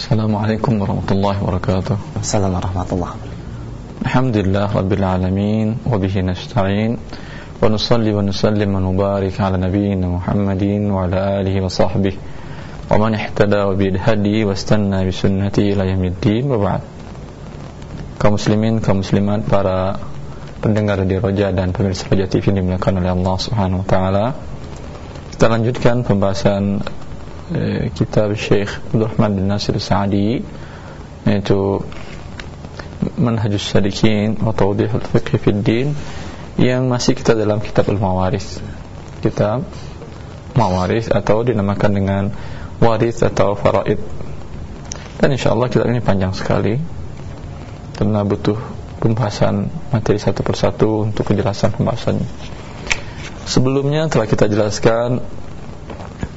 Assalamualaikum warahmatullahi wabarakatuh. Assalamualaikum warahmatullahi wabarakatuh. Alhamdulillah rabbil alamin wa bihi nasta'in wa nusalli wa nusallim wa nubarik ala nabiyyina Muhammadin wa ala alihi wa sahbihi wa man ihtada wa bi hadi wa istanna bi sunnati ila yaumiddin wa ba'd. Kaum muslimin, kaum muslimat, para pendengar di Roja dan pemirsa Roja TV dimuliakan oleh Allah Subhanahu wa taala. Kita lanjutkan pembahasan kitab Syekh Abdul Rahman bin Nasir Sa'adi yaitu Manhajus Sadikin wa Tawdih al-Fiqh fi din yang masih kita dalam kitab Al-Mawaris. Kitab Mawaris atau dinamakan dengan waris atau faraid. Dan insyaallah kitab ini panjang sekali karena butuh pembahasan materi satu persatu untuk kejelasan pembahasannya. Sebelumnya telah kita jelaskan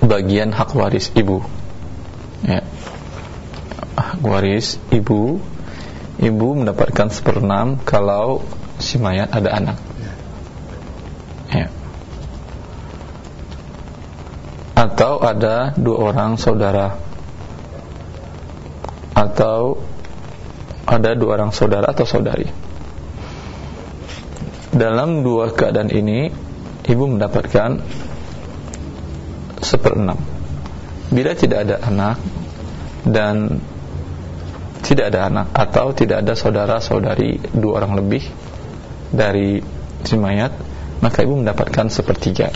bagian hak waris ibu. Ya. Hak waris ibu, ibu mendapatkan seperenam kalau si mayat ada anak. Ya. Atau ada dua orang saudara atau ada dua orang saudara atau saudari. Dalam dua keadaan ini, ibu mendapatkan seperenam. Bila tidak ada anak dan tidak ada anak atau tidak ada saudara-saudari dua orang lebih dari si mayat, maka ibu mendapatkan sepertiga.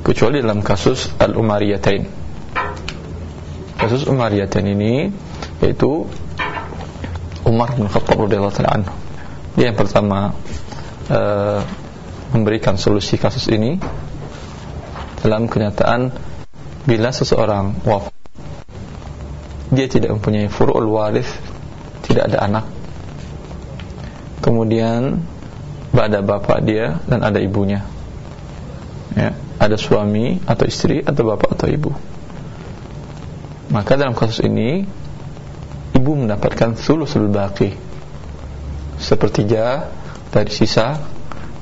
Kecuali dalam kasus al-umariyatain. Kasus umariyatain ini yaitu Umar bin Khattab radhiyallahu taala. Dia yang pertama uh, memberikan solusi kasus ini dalam kenyataan bila seseorang wafat dia tidak mempunyai furu'ul waris tidak ada anak. Kemudian ada bapak dia dan ada ibunya. Ya, ada suami atau istri atau bapak atau ibu. Maka dalam kasus ini ibu mendapatkan sulusul baqi sepertiga dari sisa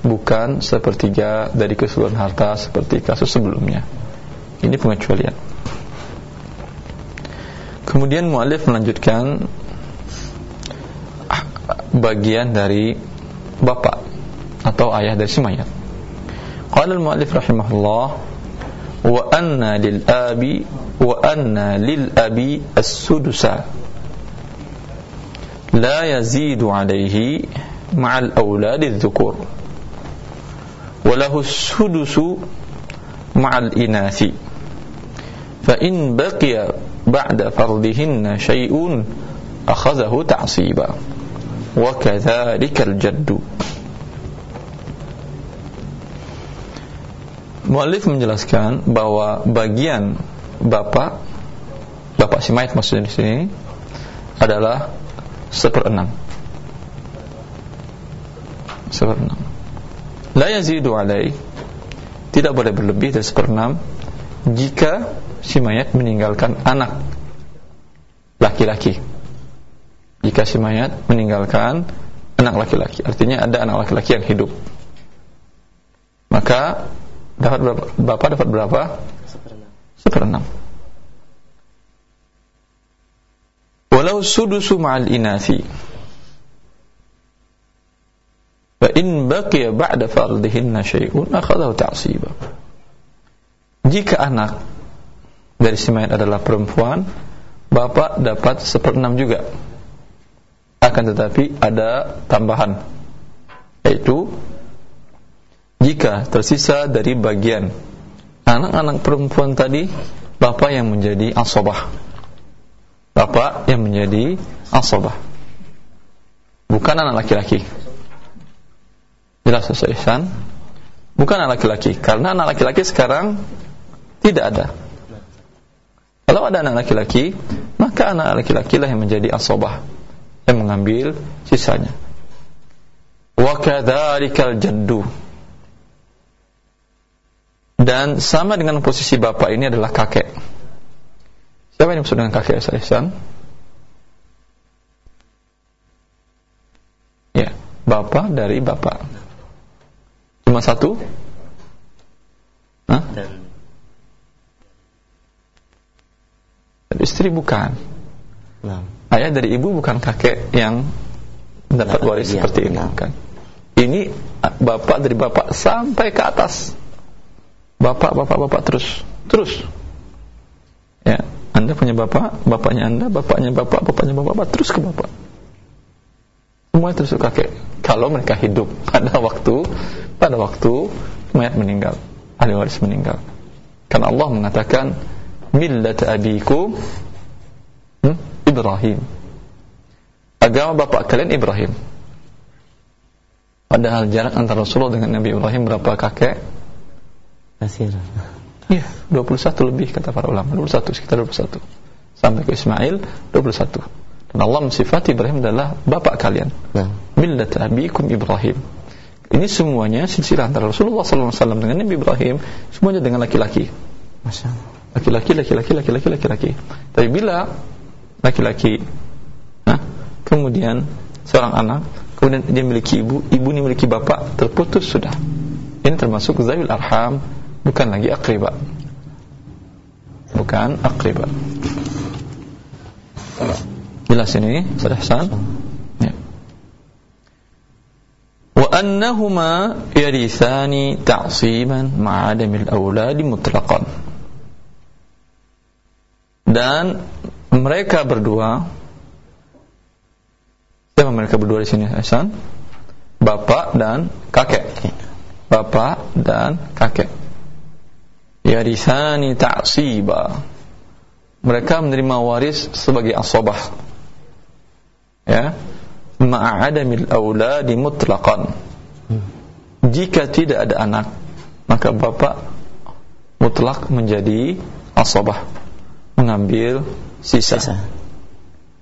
bukan sepertiga dari keseluruhan harta seperti kasus sebelumnya. Ini pengecualian. Kemudian mu'alif melanjutkan bagian dari bapak atau ayah dari si mayat. Qala al-mu'alif rahimahullah wa anna lil abi wa anna lil abi as-sudusa. La yazidu alayhi ma'al awlad adh-dhukur wa lahu as-sudusu ma'al inathi fa in baqiya ba'da fardihinna shay'un akhadhahu ta'siba. Wa kadhalika al-jaddu Mu'alif menjelaskan bahwa bagian bapak bapak si mayat maksudnya di sini adalah seperenam. Seperenam la yazidu alai tidak boleh berlebih dari seperenam jika si mayat meninggalkan anak laki-laki jika si mayat meninggalkan anak laki-laki artinya ada anak laki-laki yang hidup maka dapat berapa, bapak dapat berapa? Seperenam. Seperenam. Walau sudusu ma'al inasi. Fa in baqiya ba'da fardihinna syai'un akhadahu. Jika anak dari si mayat adalah perempuan, bapak dapat seperenam juga. Akan tetapi ada tambahan yaitu jika tersisa dari bagian anak-anak perempuan tadi bapak yang menjadi asobah bapak yang menjadi asobah bukan anak laki-laki jelas sesuai bukan anak laki-laki karena anak laki-laki sekarang tidak ada kalau ada anak laki-laki maka anak laki-laki lah yang menjadi asobah yang mengambil sisanya wa kadzalikal jaddu dan sama dengan posisi bapak ini adalah kakek. Siapa yang maksud dengan kakek Ihsan? Ya, bapak dari bapak. Cuma satu? Hah? istri bukan. Nah. Ayah dari ibu bukan kakek yang mendapat Dapat waris bagian, seperti ini nah. bukan. Ini ah, bapak dari bapak sampai ke atas. Bapak, bapak, bapak terus, terus. Ya, Anda punya bapak, bapaknya Anda, bapaknya bapak, bapaknya bapak, bapak terus ke bapak. Semuanya ke kakek. Kalau mereka hidup pada waktu pada waktu mayat meninggal, ahli waris meninggal. Karena Allah mengatakan millat abikum hmm, Ibrahim. Agama bapak kalian Ibrahim. Padahal jarak antara Rasulullah dengan Nabi Ibrahim berapa kakek? Kasir. Iya, 21 lebih kata para ulama, 21 sekitar 21. Sampai ke Ismail 21. Allah mensifati Ibrahim adalah bapak kalian. Nah. Millat abikum Ibrahim. Ini semuanya silsilah antara Rasulullah SAW dengan Nabi Ibrahim, semuanya dengan laki-laki. Laki-laki, laki-laki, laki-laki, laki-laki. Tapi bila laki-laki, nah, kemudian seorang anak, kemudian dia memiliki ibu, ibu ini memiliki bapak, terputus sudah. Ini termasuk zawil arham, bukan lagi akriba. Bukan akriba. Jelas ini, Ustaz Hasan? Ya. Wa annahuma yarithani ta'siman ma'adamil awladi mutlaqan. Dan mereka berdua Siapa mereka berdua di sini Hasan? Bapak dan kakek. Bapak dan kakek. Yarithani ta'siba. Mereka menerima waris sebagai asobah. Ya. Ma'adamil awladi mutlaqan. Jika tidak ada anak, maka bapak mutlak menjadi asobah. Mengambil sisa. Sisa.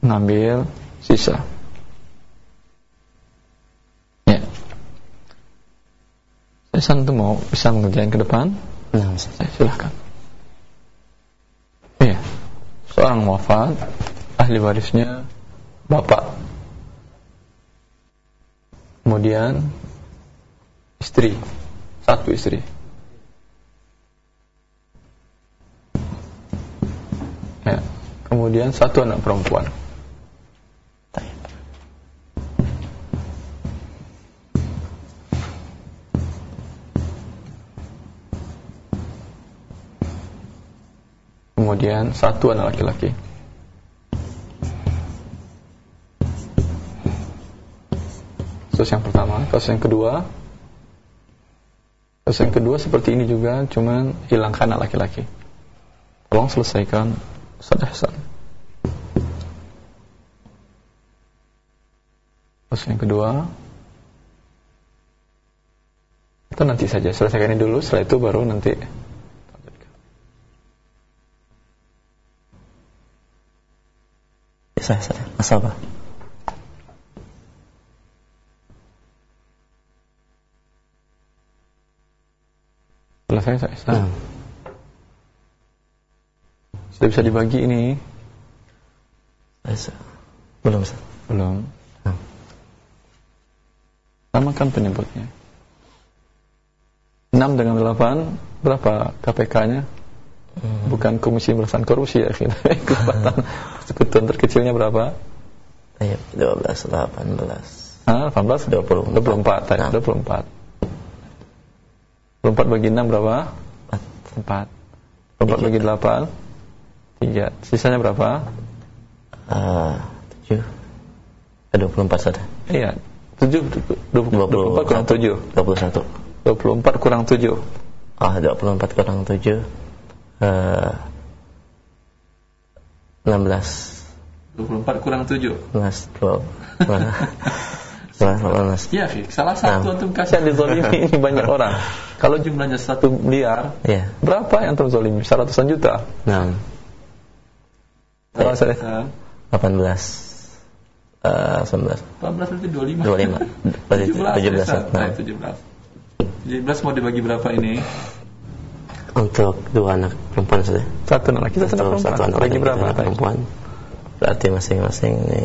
Mengambil sisa. Ya. Saya tuh mau bisa mengerjain ke depan? Nah. Saya silahkan. Iya. Seorang wafat, ahli warisnya bapak. Kemudian istri, satu istri. Ya. Kemudian satu anak perempuan. Kemudian satu anak laki-laki. Kasus yang pertama, kasus yang kedua. Kasus yang kedua seperti ini juga, cuman hilangkan anak laki-laki. Tolong selesaikan Ustaz Hasan. Kasus yang kedua. Itu nanti saja, selesaikan ini dulu, setelah itu baru nanti Saya, saya. Asal saya Ustaz. Nah. Sudah bisa dibagi ini? Saya, belum, Ustaz. Belum. Nah. Samakan penyebutnya. 6 dengan 8 berapa KPK-nya? Hmm. Bukan Komisi Pemberantasan Korupsi ya, kesempatan persekutuan terkecilnya berapa? Baik, 12, 18. Ah, 18? 24. 24, tadi, Nah. 24. 24 bagi 6 berapa? 4. 24 bagi 8? 3. Sisanya berapa? Ah, 7. Eh, 24 saja. Iya, 7 24 kurang 7. 21. 24 kurang 7. Ah, 24 kurang 7. Eh, 16. 24 kurang 7. 11, 12. 11, 18. Iya. Salah satu Nah. antum kasih yang dizolimi ini banyak orang. Kalau jumlahnya 1 miliar, Iya. berapa yang antum zolimi? Seratusan juta. 6. Kalau saya 18. Eh, 19. 14 berarti 25. 25. Berarti 17. Ustaz. Nah. Nah, 17. 17 mau dibagi berapa ini? Untuk dua anak perempuan saja. Satu anak laki, satu anak Untuk perempuan. satu anak laki, berapa? satu anak perempuan. Berarti masing-masing ini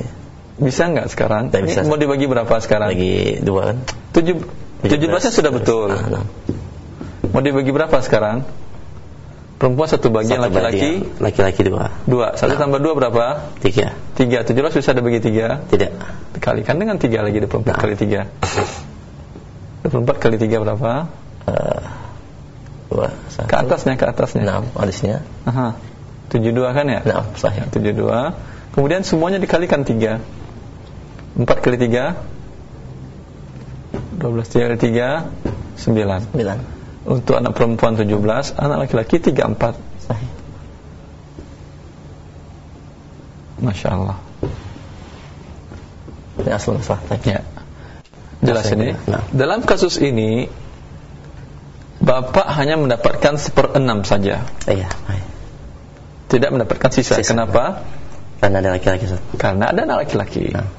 Bisa nggak sekarang? Tidak Ini bisa. mau dibagi berapa sekarang? lagi dua kan? 7 17 nya sudah betul. Ah, enam. Mau dibagi berapa sekarang? Perempuan satu bagian, laki-laki. Laki-laki dua. dua. Satu Nah. tambah dua berapa? Tiga. Tiga. Tujuh belas bisa dibagi tiga. Tidak. Dikalikan dengan tiga lagi 24 Nah. kali tiga. 24 kali tiga berapa? Eh, dua. Satu. Ke atasnya, ke atasnya. Enam. Hadisnya. Aha. 72 kan ya? Enam. Sahih. 72. Kemudian semuanya dikalikan 3. 4 kali 3 12 kali 3 9. Sembilan. Untuk anak perempuan 17, anak laki-laki 34. Sahih. Masya Allah. Ini asal masalah. Ya. Jelas ini. Nah. Dalam kasus ini Bapak hanya mendapatkan seperenam saja, Iya. Tidak mendapatkan sisa. Sisa. Kenapa? Karena ada laki-laki. Karena ada anak laki-laki. Nah.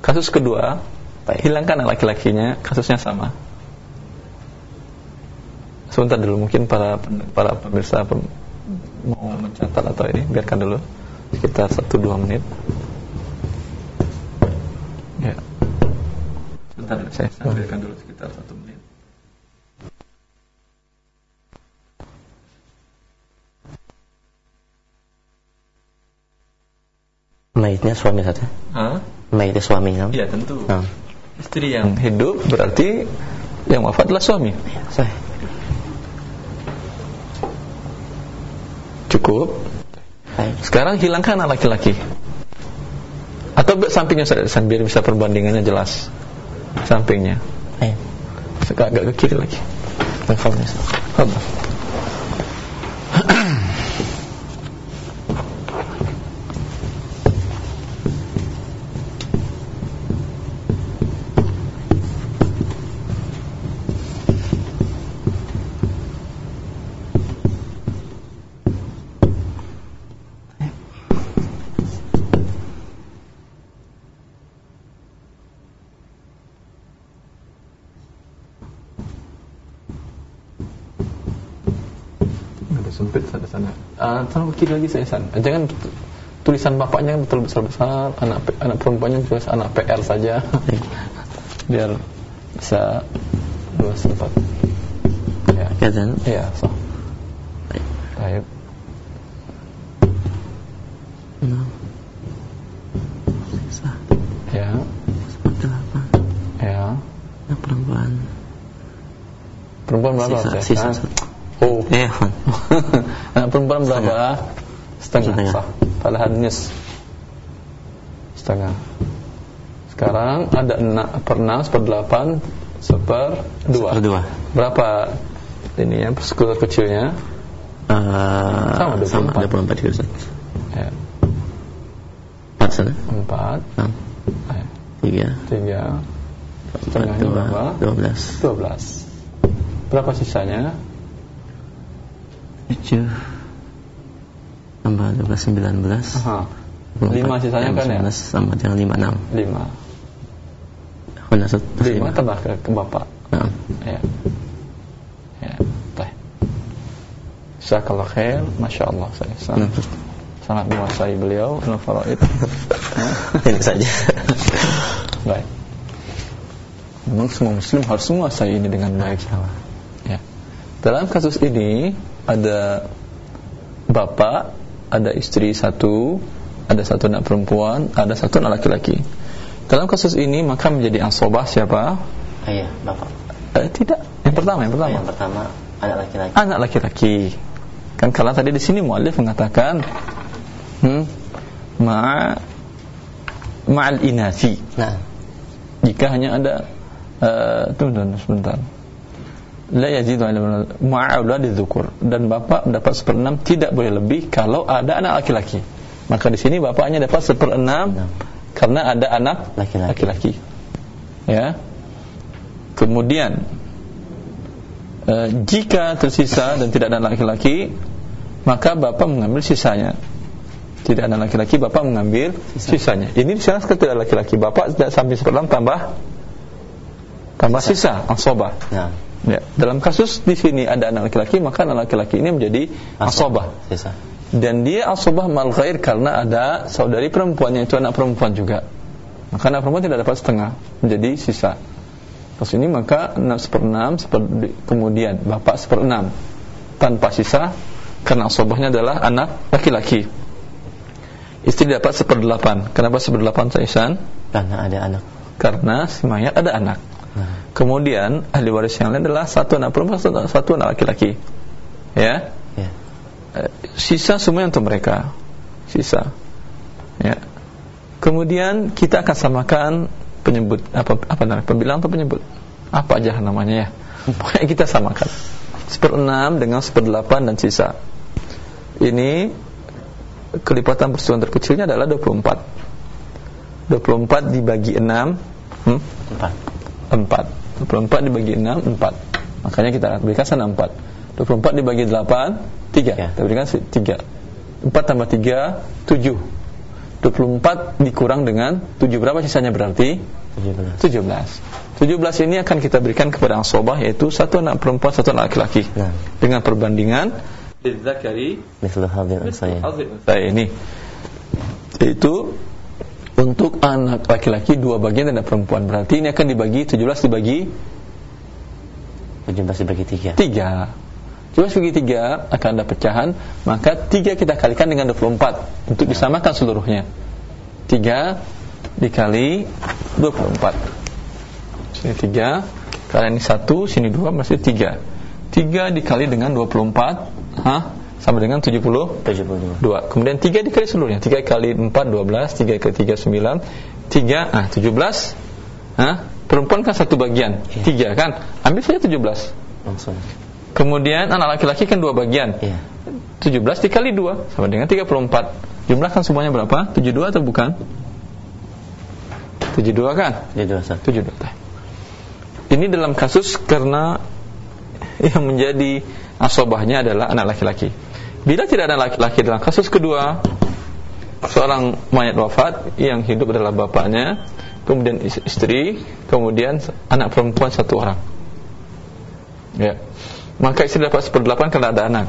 Kasus kedua, Baik. hilangkan anak laki-lakinya, kasusnya sama. Sebentar dulu, mungkin para para pemirsa pem- mau mencatat atau ini, biarkan dulu sekitar 1-2 menit. Ya. Sebentar, saya sambilkan dulu sekitar 1 menit. Mayitnya suami saja. Hah? Mayitnya suaminya. Iya, tentu. Nah. Istri yang hidup berarti yang wafat adalah suami. Sahih. Cukup. Baik. Sekarang hilangkan anak laki-laki. Atau sampingnya Ustaz, biar bisa perbandingannya jelas. Sampingnya. Agak, ke kiri lagi. Confirm, Ustaz. Fadhal. Ada sempit sana sana. Taruh ke kiri lagi saya san. Jangan tulisan bapaknya yang betul besar besar, anak anak perempuannya tulis anak PR saja. Biar bisa luas tempat. Ya. Kazan. Iya, so. Baik. Enam. Sisa. Ya. Seperti delapan. Ya. Perempuan. Perempuan berapa? Sisa. Ustaz? Sisa. Oh. Afwan. anak perempuan berapa? Setengah. Setengah. Sah. Padahal nis. Setengah. Sekarang ada enam per enam, seper delapan, seper dua. Berdua. Berapa ini ya persekutuan kecilnya? Eh, Sama, 24. sama 24 juga Ustaz. Ya, Empat sana. empat, Enam. eh, Tiga. tiga, setengahnya Dua. berapa? Dua belas. Dua belas. Berapa sisanya? Tujuh. Tambah dua belas sembilan belas. Aha. Lima sisanya kan ya? Sama dengan lima enam. Lima. Benar Ustaz. Lima tambah ke, ke bapak. Nah. Ya. Ya, baik. Jazakallah khair, Masya Allah saya sangat, sangat menguasai beliau ilmu faraid. Ini saja. baik. Memang semua muslim harus menguasai ini dengan baik. Ya. Dalam kasus ini ada bapak, ada istri satu, ada satu anak perempuan, ada satu anak laki-laki. Dalam kasus ini maka menjadi asobah siapa? Ayah, Bapak. Eh, tidak. Yang pertama, yang pertama. Yang pertama anak laki-laki. anak laki-laki. Kan kalau tadi di sini muallif mengatakan hmm, ma ma'al inasi. Nah, Jika hanya ada uh, tunggu sebentar. La yazidu ma'auladi dzukur dan bapak dapat seperenam tidak boleh lebih kalau ada anak laki-laki. Maka di sini bapaknya dapat seperenam Enam. karena ada anak Laki-laki. Ya. Kemudian eh, jika tersisa dan tidak ada anak laki-laki, maka bapak mengambil sisanya. Tidak ada laki-laki, bapak mengambil sisanya. Ini sana tidak ada laki-laki, bapak tidak sampai seperenam tambah tambah sisa, asobah. nah, Ya, dalam kasus di sini ada anak laki-laki, maka anak laki-laki ini menjadi asobah. Dan dia asobah mal ghair karena ada saudari perempuannya itu anak perempuan juga. Maka anak perempuan tidak dapat setengah, menjadi sisa. Terus ini maka enam seperenam, seper, kemudian bapak seperenam. tanpa sisa karena asobahnya adalah anak laki-laki. Istri dapat seperdelapan. Kenapa seperdelapan Saisan? Karena ada anak. Karena si mayat ada anak. Nah, Kemudian ahli waris yang lain adalah satu anak perempuan, satu, satu anak laki-laki. Ya. ya. Eh, Sisa semua untuk mereka. Sisa. Ya. Kemudian kita akan samakan penyebut apa apa namanya? Pembilang atau penyebut? Apa aja namanya ya? Pokoknya kita samakan. Seperenam dengan seperdelapan dan sisa. Ini kelipatan persetujuan terkecilnya adalah 24. 24 dibagi 6 hmm? Empat. 4 24 dibagi 6 4 makanya kita berikan sana 4 24 dibagi 8 3 Ya. kita berikan 3 4 tambah 3 7 24 dikurang dengan 7 berapa sisanya berarti? 17. 17 17 ini akan kita berikan kepada asobah yaitu satu anak perempuan satu anak laki-laki. Nah, dengan perbandingan Lidzakari misal hadir saya. saya ini. Yaitu untuk anak laki-laki dua bagian dan anak perempuan. Berarti ini akan dibagi 17 dibagi? 17 dibagi 3. 3 17 bagi 3 akan ada pecahan. Maka 3 kita kalikan dengan 24 untuk disamakan seluruhnya. 3 dikali 24 sini 3 kalian ini 1 sini 2 masih 3 3 dikali dengan 24 Hah? Sama dengan 70 72. 2 Kemudian 3 dikali seluruhnya 3 kali 4 12 3 kali 3 9 3 ah 17 Hah? Perempuan kan satu bagian Iya. 3 kan Ambil saja 17 Langsung. Kemudian anak laki-laki kan dua bagian Iya. 17 dikali 2 Sama dengan 34 Jumlah kan semuanya berapa? 72 atau bukan? 72 kan? Jadi dua satu. 72 teh. Ini dalam kasus karena yang menjadi asobahnya adalah anak laki-laki. Bila tidak ada laki-laki dalam kasus kedua, seorang mayat wafat yang hidup adalah bapaknya, kemudian is- istri, kemudian anak perempuan satu orang. Ya. Maka istri dapat seperdelapan karena ada anak.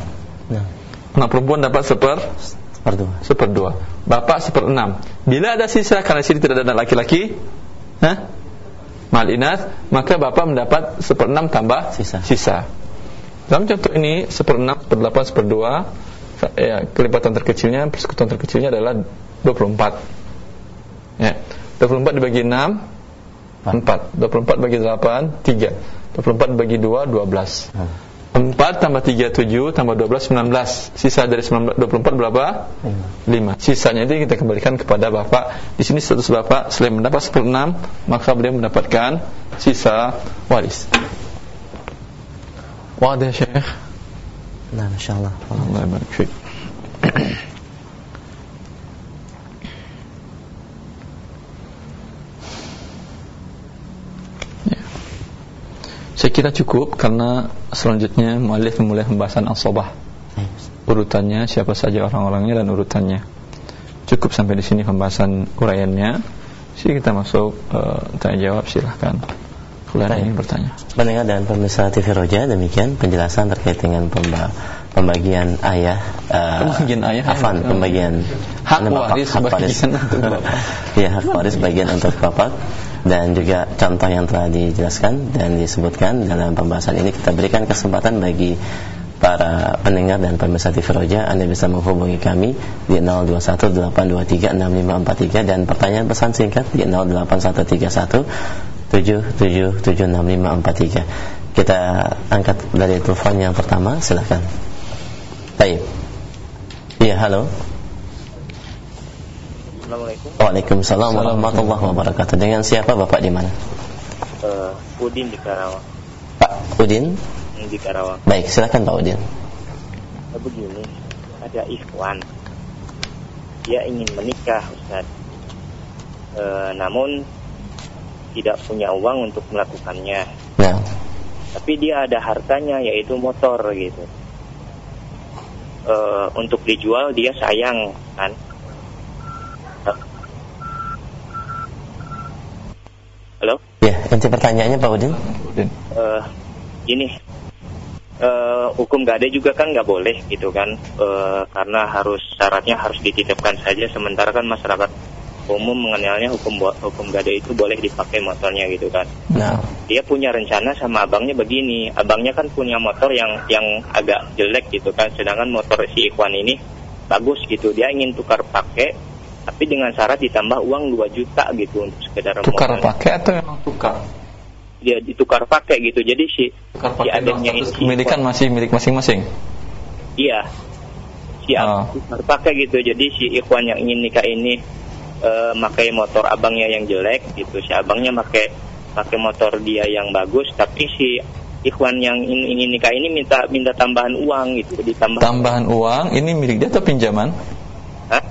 Nah, Anak perempuan dapat seper seperdua. seperdua. Bapak seperenam. Bila ada sisa karena sini tidak ada anak laki-laki, hah? Malinas, maka bapak mendapat seperenam tambah Sisa. sisa. Dalam contoh ini seperenam, seperdelapan, seperdua, ya, kelipatan terkecilnya, persekutuan terkecilnya adalah 24. Ya. 24 dibagi 6 4. 24 bagi 8 3. 24 bagi 2 12. Nah, 4 tambah 3 7 tambah 12 19. Sisa dari 19, 24 berapa? lima. 5. Sisanya itu kita kembalikan kepada bapak. Di sini status bapak selain mendapat 16, maka beliau mendapatkan sisa waris. Wadah Syekh. Nah, Masya Allah. Allah. Ya. Saya kira cukup karena selanjutnya mualif memulai pembahasan as-sabah Ayo. urutannya siapa saja orang-orangnya dan urutannya. Cukup sampai di sini pembahasan uraiannya. Sini kita masuk uh, tanya jawab silahkan. Yang ingin bertanya. Pendengar dan pemirsa TV Roja, demikian penjelasan terkait dengan pemba pembagian ayah eh, Pembagian ayah, Afan, ayah. pembagian Hak waris hak waris. ya hak waris bagian untuk bapak dan juga contoh yang telah dijelaskan dan disebutkan dalam pembahasan ini kita berikan kesempatan bagi para pendengar dan pemirsa TV Roja Anda bisa menghubungi kami di 0218236543 dan pertanyaan pesan singkat di 08131 777653 kita angkat dari telepon yang pertama silahkan Baik Iya halo Assalamualaikum. Waalaikumsalam warahmatullahi wabarakatuh Dengan siapa Bapak di mana? Eh, Udin di Karawang. Pak Udin Hmm, Di Karawang. Baik silakan Pak Udin Eh, begini, ada ikhwan. Dia ingin menikah, Ustaz. Eh, namun tidak punya uang untuk melakukannya. Nah Tapi dia ada hartanya, yaitu motor gitu. Eh, untuk dijual dia sayang kan. Halo? Ya inti pertanyaannya Pak Udin Udin. eh ini eh hukum gade juga kan nggak boleh gitu kan eh karena harus syaratnya harus dititipkan saja sementara kan masyarakat umum mengenalnya hukum hukum gade itu boleh dipakai motornya gitu kan. Nah, Dia punya rencana sama abangnya begini. Abangnya kan punya motor yang yang agak jelek gitu kan, sedangkan motor si Ikhwan ini bagus gitu. Dia ingin tukar pakai tapi dengan syarat ditambah uang 2 juta gitu untuk sekedar Tukar motor. pakai atau memang tukar? Dia ditukar pakai gitu. Jadi si Tukar si adiknya ini kepemilikan masih milik masing-masing. Iya. Si abang tukar pakai gitu. Jadi si Ikhwan yang ingin nikah ini eh pakai motor abangnya yang jelek gitu. Si abangnya pakai pakai motor dia yang bagus tapi si Ikhwan yang ingin, ingin nikah ini minta minta tambahan uang gitu ditambah Tambahan uang ini milik dia atau pinjaman? Hah?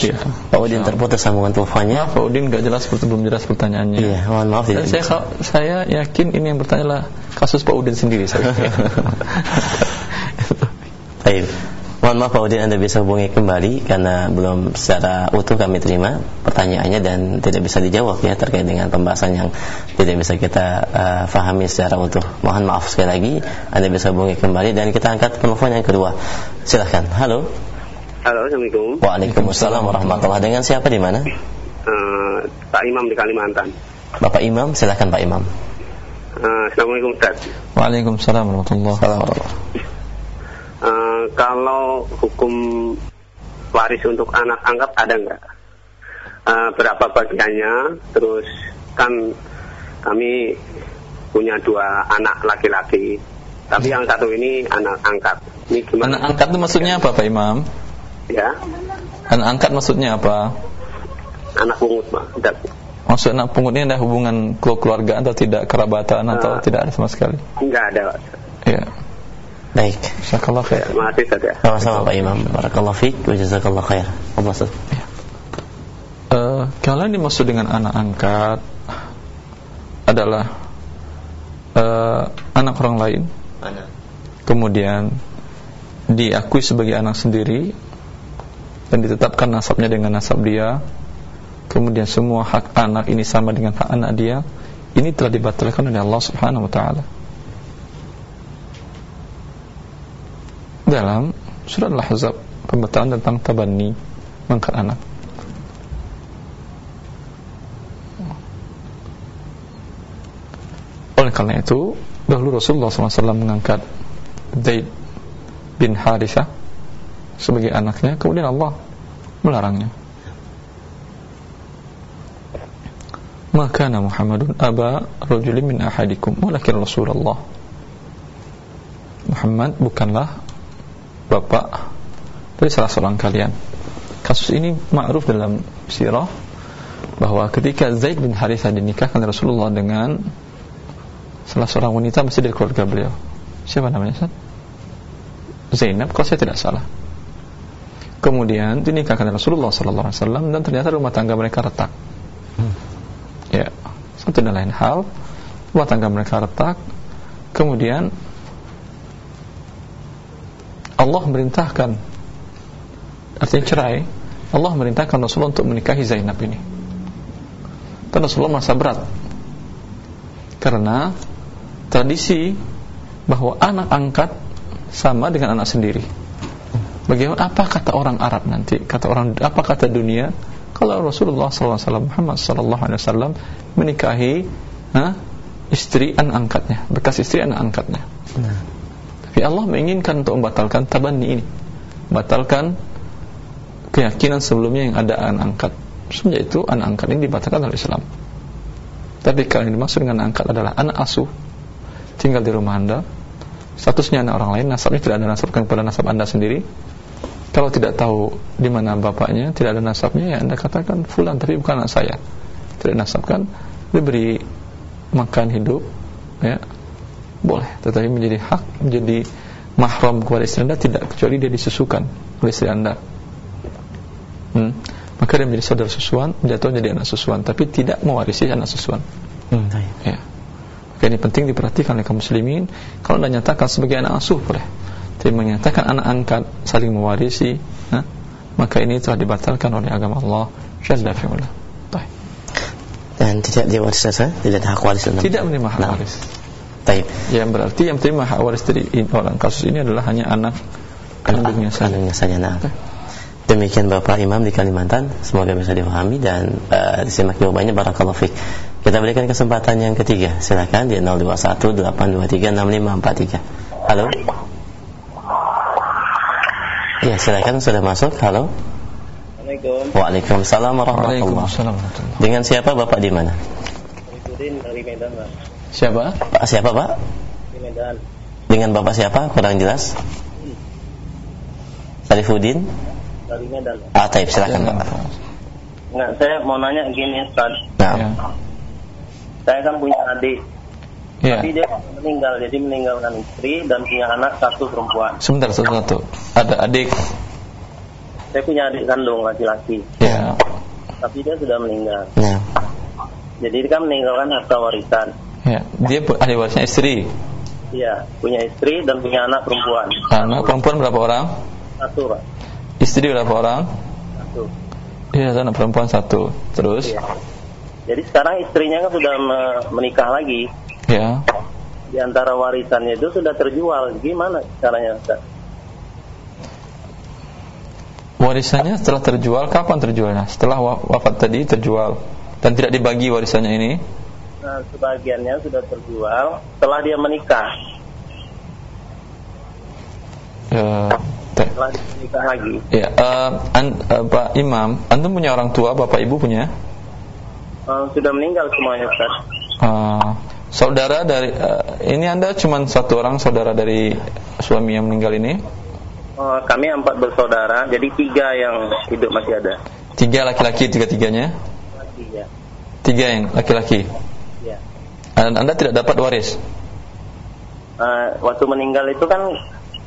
Iya. Pak Udin terputus sambungan teleponnya. Pak Udin nggak jelas belum jelas pertanyaannya. Iya, mohon maaf Dan tidak. saya saya yakin ini yang bertanya lah kasus Pak Udin sendiri saya. Baik. Mohon maaf Pak Udin Anda bisa hubungi kembali karena belum secara utuh kami terima pertanyaannya dan tidak bisa dijawab ya terkait dengan pembahasan yang tidak bisa kita uh, fahami secara utuh. Mohon maaf sekali lagi Anda bisa hubungi kembali dan kita angkat telepon yang kedua. Silahkan. Halo. Halo, Assalamualaikum. Waalaikumsalam warahmatullahi Dengan siapa di mana? Eh, Pak Imam di Kalimantan. Bapak Imam, silahkan Pak Imam. Eh, Assalamualaikum Ustaz. Waalaikumsalam warahmatullahi Assalamualaikum. Eh, kalau hukum waris untuk anak angkat ada nggak? Eh, berapa bagiannya? Terus kan kami punya dua anak laki-laki, tapi yang satu ini anak angkat. Ini gimana? Anak angkat itu maksudnya apa Pak Imam? Ya, Anak angkat maksudnya apa? anak pungut Pak. Maksud anak pungut ini ada hubungan keluargaan atau tidak kerabatan atau Ah. tidak ada sama sekali? Nggak ada Pak. Ya. Baik. Jazakallah khair. Terima kasih Ustaz ya. Sama-sama Pak Imam. Barakallahu fiik wa jazakallahu khair. Allah Ustaz. Eh, kalau yang dimaksud dengan anak angkat adalah eh, anak orang lain, kemudian diakui sebagai anak sendiri dan ditetapkan nasabnya dengan nasab dia, kemudian semua hak anak ini sama dengan hak anak dia, ini telah dibatalkan oleh Allah Subhanahu wa taala. Dalam surat Al-Ahzab pembatalan tentang tabani mengangkat anak. Oleh karena itu, dahulu Rasulullah SAW mengangkat Zaid bin Harithah sebagai anaknya, kemudian Allah melarangnya. Maka Muhammadun aba rajulin min ahadikum walakin Rasulullah. Muhammad bukanlah bapak dari salah seorang kalian. Kasus ini ma'ruf dalam sirah bahwa ketika Zaid bin Harithah dinikahkan Rasulullah dengan salah seorang wanita masih dari keluarga beliau. Siapa namanya? Ustaz? Zainab kalau saya tidak salah. Kemudian dinikahkan Rasulullah sallallahu alaihi wasallam dan ternyata rumah tangga mereka retak. Ya, satu dan lain hal rumah tangga mereka retak. Kemudian Allah merintahkan. Artinya cerai Allah merintahkan Rasulullah untuk menikahi Zainab ini. Dan Rasulullah merasa berat. Karena tradisi bahwa anak angkat sama dengan anak sendiri. Bagaimana apa kata orang Arab nanti? Kata orang apa kata dunia? Kalau Rasulullah SAW Muhammad SAW menikahi ha, istri anak angkatnya bekas istri anak angkatnya tapi Allah menginginkan untuk membatalkan tabani ini. Batalkan keyakinan sebelumnya yang ada anak angkat Semenjak itu anak angkat ini dibatalkan oleh Islam. Tapi kalau yang dimaksud dengan anak angkat adalah anak asuh. Tinggal di rumah anda. Statusnya anak orang lain Nasabnya tidak ada nasabkan kepada nasab anda sendiri. Kalau tidak tahu di mana bapaknya Tidak ada nasabnya ya anda katakan Fulan tapi bukan anak saya. Tidak nasabkan Diberi makan hidup ya boleh. Tetapi menjadi hak menjadi mahram kepada istri anda tidak kecuali dia disusukan oleh istri anda. Hmm. maka dia menjadi saudara susuan jatuh menjadi anak susuan tapi tidak mewarisi anak susuan. Hmm, ya. Maka ini penting diperhatikan oleh kaum muslimin. Kalau anda nyatakan sebagai anak asuh boleh. Tapi menyatakan anak angkat saling mewarisi ha? maka ini telah dibatalkan oleh agama Allah. Jalla fi'ula. Dan tidak diwaris saja, tidak ada hak waris tidak menerima hak Nah, waris Baik. yang berarti yang terima hak waris dari orang kasus ini adalah hanya anak kandungnya saja Kandungnya saja. Nah. Demikian Bapak Imam di Kalimantan, semoga bisa dipahami dan uh, disimak jawabannya barakallahu fiik. Kita berikan kesempatan yang ketiga. Silakan di 0218236543. Halo. Ya, silakan sudah masuk. Halo. Assalamualaikum. Waalaikumsalam warahmatullahi warahmatullahi Dengan siapa Bapak di mana? Dari Medan, Pak. Siapa? Pak siapa Pak? Di Medan. Dengan Bapak siapa? Kurang jelas. Sarifuddin. Dari Medan. Ah, taib, silakan Pak. Enggak, saya mau nanya gini, Ustaz. Nah, Ya. Saya kan punya adik, Ya. tapi dia meninggal, jadi meninggalkan istri dan punya anak satu perempuan. Sebentar satu-satu. Ada adik. Saya punya adik kandung laki-laki, Ya. tapi dia sudah meninggal. nah, Jadi dia kan meninggalkan harta warisan. Ya. Dia ahli warisnya istri. Iya, punya istri dan punya anak perempuan. Anak perempuan berapa orang? Satu, Pak. Istri berapa orang? Satu. Iya, anak perempuan satu. Terus? Iya. Jadi sekarang istrinya kan sudah me- menikah lagi. Ya. Di antara warisannya itu sudah terjual. Gimana caranya, Ustaz? Warisannya setelah terjual, kapan terjualnya? Setelah wa- wafat tadi terjual dan tidak dibagi warisannya ini. Nah, sebagiannya sudah terjual setelah dia menikah. Te- Setelah dia menikah lagi. ya eh, an- eh, Pak Imam, antum punya orang tua, bapak ibu punya? Eh, sudah meninggal semuanya, Ustaz. Eh, saudara dari eh, ini anda cuma satu orang saudara dari suami yang meninggal ini? Eh, kami empat bersaudara, jadi tiga yang hidup masih ada. Tiga laki-laki, tiga-tiganya? Tiga. Tiga yang laki-laki. Dan anda tidak dapat waris? Eh, waktu meninggal itu kan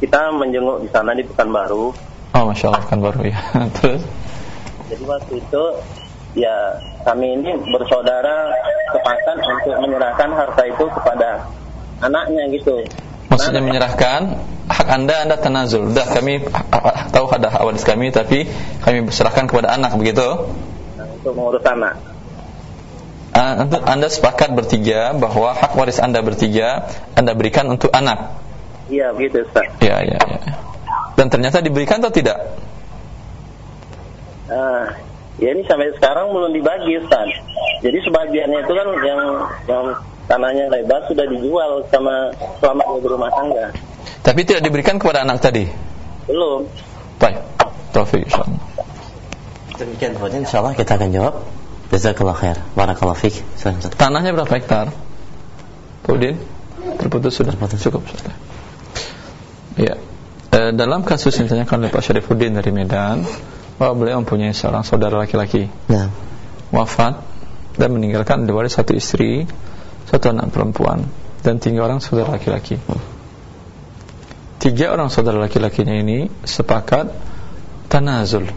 kita menjenguk di sana di Pekanbaru. Oh, masya Allah kan baru ya. Terus? Jadi waktu itu ya kami ini bersaudara sepakat untuk menyerahkan harta itu kepada anaknya gitu. Maksudnya menyerahkan hak anda, anda tanazul. Udah kami ah, ah, tahu ada hak waris kami, tapi kami serahkan kepada anak begitu. nah, untuk mengurus anak. Ah, Anda, anda sepakat bertiga bahwa hak waris anda bertiga anda berikan untuk anak. Iya begitu Ustaz. Ya, ya, ya. Dan ternyata diberikan atau tidak? Ah, ya ini sampai sekarang belum dibagi Ustaz. Jadi sebagiannya itu kan yang yang tanahnya lebar sudah dijual sama selama dia berumah tangga. Tapi tidak diberikan kepada anak tadi. Belum. Baik. Taufik insyaallah. demikian Udin, insyaallah kita akan jawab. Jazakallah khair. Barakallahu fiik. Tanahnya berapa hektar? Udin? Terputus sudah. Terputus. Cukup sudah. Ya. Eh, dalam kasus yang ditanyakan oleh Pak Syarifuddin dari Medan, bahwa beliau mempunyai seorang saudara laki-laki Nah, wafat dan meninggalkan diwaris satu istri, satu anak perempuan dan tiga orang saudara laki-laki. Tiga orang saudara laki-lakinya ini sepakat tanazul.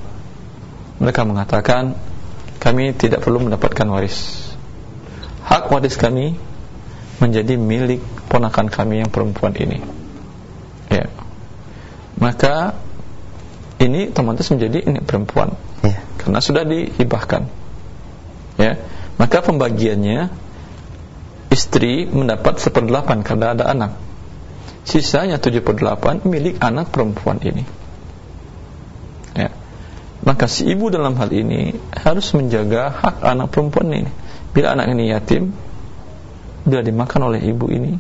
Mereka mengatakan kami tidak perlu mendapatkan waris. Hak waris kami menjadi milik ponakan kami yang perempuan ini. Ya. Maka ini otomatis menjadi ini perempuan ya. karena sudah dihibahkan. Ya, maka pembagiannya istri mendapat seperdelapan karena ada anak. Sisanya tujuh per delapan milik anak perempuan ini. Maka si ibu dalam hal ini harus menjaga hak anak perempuan ini. Bila anak ini yatim, bila dimakan oleh ibu ini,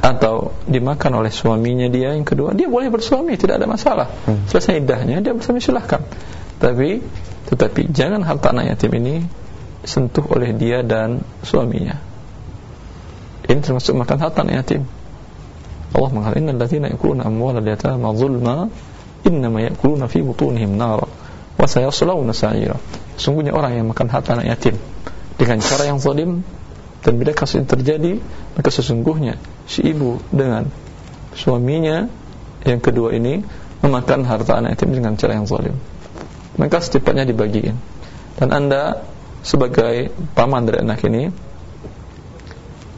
atau dimakan oleh suaminya dia yang kedua dia boleh bersuami tidak ada masalah Hmm. selesai idahnya dia bersuami silahkan tapi tetapi jangan harta anak yatim ini sentuh oleh dia dan suaminya ini termasuk makan harta anak yatim Allah mengatakan innal ladzina yakuluna amwalal yatama zulma innama yakuluna fi butunihim nara wa sayaslawna sa'ira. Sungguhnya orang yang makan harta anak yatim dengan cara yang zalim dan bila kasus ini terjadi maka sesungguhnya si ibu dengan suaminya yang kedua ini memakan harta anak yatim dengan cara yang zalim. Maka secepatnya dibagiin dan anda sebagai paman dari anak ini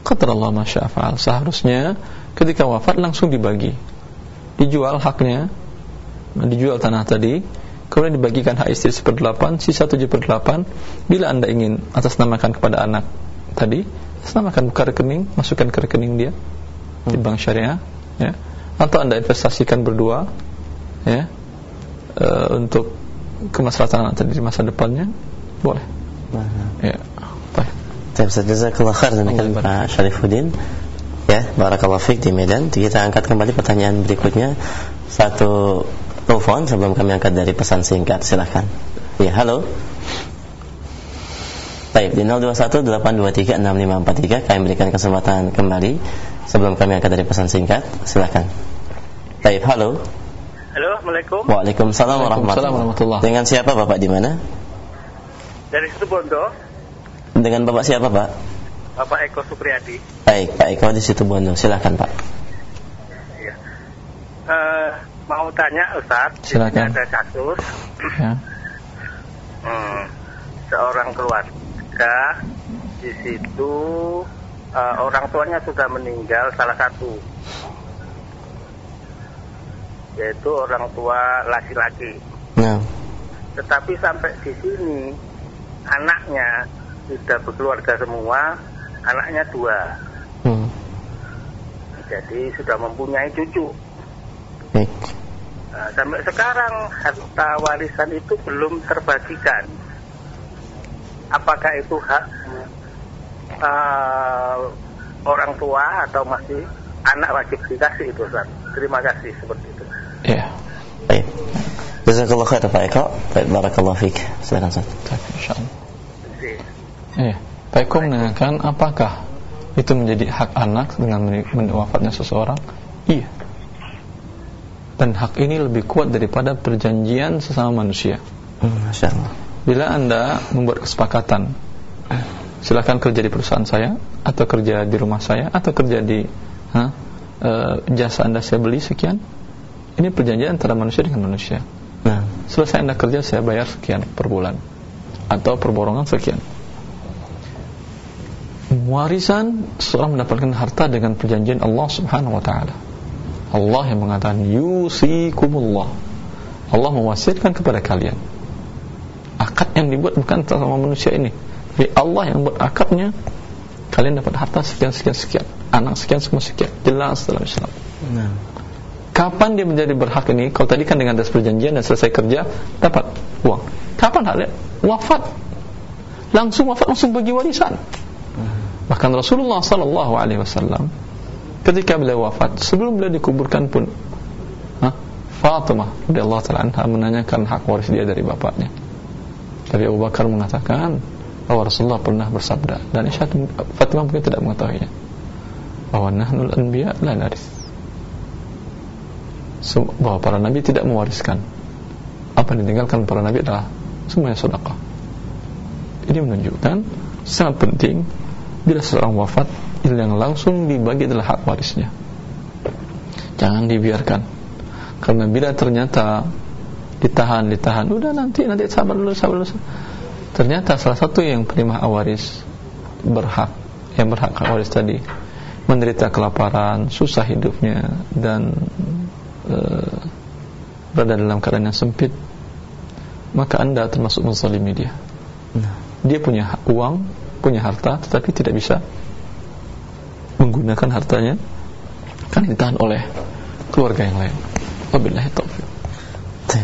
kata Allah masyafal seharusnya ketika wafat langsung dibagi. Dijual haknya dijual tanah tadi kemudian dibagikan hak istri seperdelapan sisa tujuh per delapan bila anda ingin atas namakan kepada anak tadi namakan buka rekening masukkan ke rekening dia di bank syariah ya. Atau anda investasikan berdua ya uh, untuk kemaslahatan anak tadi di masa depannya boleh. Nah, ya. Baik. Baik, Ustaz Jazakallah khair. Demikian Allah Pak Syarifuddin. Ya, barakallahu fiik di Medan. Kita angkat kembali pertanyaan berikutnya. Satu telepon sebelum kami angkat dari pesan singkat. Silakan. Ya, halo. Baik, di 0218236543 kami berikan kesempatan kembali sebelum kami angkat dari pesan singkat. Silakan. Baik, halo. Halo, Assalamualaikum. Waalaikumsalam warahmatullahi. Dengan siapa Bapak di mana? Dari Situbondo, Dengan Bapak siapa, Pak? Bapak Eko Supriyadi. Baik, Pak Eko di situ Bondo. Silakan, Pak. Iya. Eh, mau tanya Ustaz, Silakan. ada kasus ya hmm, seorang keluarga di situ eh, orang tuanya sudah meninggal salah satu yaitu orang tua laki-laki. Nah, Tetapi sampai di sini anaknya sudah berkeluarga semua, anaknya dua. hmm. Jadi sudah mempunyai cucu. Baik. Nah, sampai sekarang harta warisan itu belum terbagikan. Apakah itu hak eh, orang tua atau masih anak wajib dikasih itu Ustaz? Terima kasih seperti itu. ya Baik. Jazakallah khair Pak Eko. Baik, barakallahu fiik. Silakan Ustaz. baik, insyaallah Iya. Pak Eko menanyakan apakah itu menjadi hak anak dengan wafatnya seseorang? Iya. Dan hak ini lebih kuat daripada perjanjian sesama manusia. Hmm, Masya Allah. Bila Anda membuat kesepakatan, silakan kerja di perusahaan saya, atau kerja di rumah saya, atau kerja di ha, eh, jasa Anda saya beli sekian. Ini perjanjian antara manusia dengan manusia. Nah, Selesai Anda kerja saya bayar sekian per bulan atau perborongan sekian. Warisan seorang mendapatkan harta dengan perjanjian Allah Subhanahu wa taala. Allah yang mengatakan yusikumullah. Allah mewasiatkan kepada kalian. Akad yang dibuat bukan sama manusia ini. Tapi Allah yang buat akadnya kalian dapat harta sekian sekian sekian, anak sekian semua sekian. Jelas dalam Islam. nah. Kapan dia menjadi berhak ini? Kalau tadi kan dengan atas perjanjian dan selesai kerja dapat uang. Kapan halnya? Wafat. Langsung wafat langsung bagi warisan. Bahkan Rasulullah sallallahu alaihi wasallam ketika beliau wafat, sebelum beliau dikuburkan pun ha, Fatimah radhiyallahu taala anha menanyakan hak waris dia dari bapaknya. Tapi Abu Bakar mengatakan bahwa Rasulullah pernah bersabda dan Aisyah Fatimah mungkin tidak mengetahuinya bahwa nahnul anbiya la naris. Bahwa para nabi tidak mewariskan. Apa yang ditinggalkan para nabi adalah semuanya sedekah. Ini menunjukkan sangat penting bila seseorang wafat yang langsung dibagi adalah hak warisnya. Jangan dibiarkan. Karena bila ternyata ditahan ditahan udah nanti nanti sabar dulu sabar dulu. Ternyata salah satu yang penerima hak waris berhak yang berhak hak waris tadi menderita kelaparan susah hidupnya dan eh, berada dalam keadaan yang sempit maka anda termasuk menzalimi dia. Dia punya uang punya harta tetapi tidak bisa menggunakan hartanya karena ditahan oleh keluarga yang lain wabillahi taufiq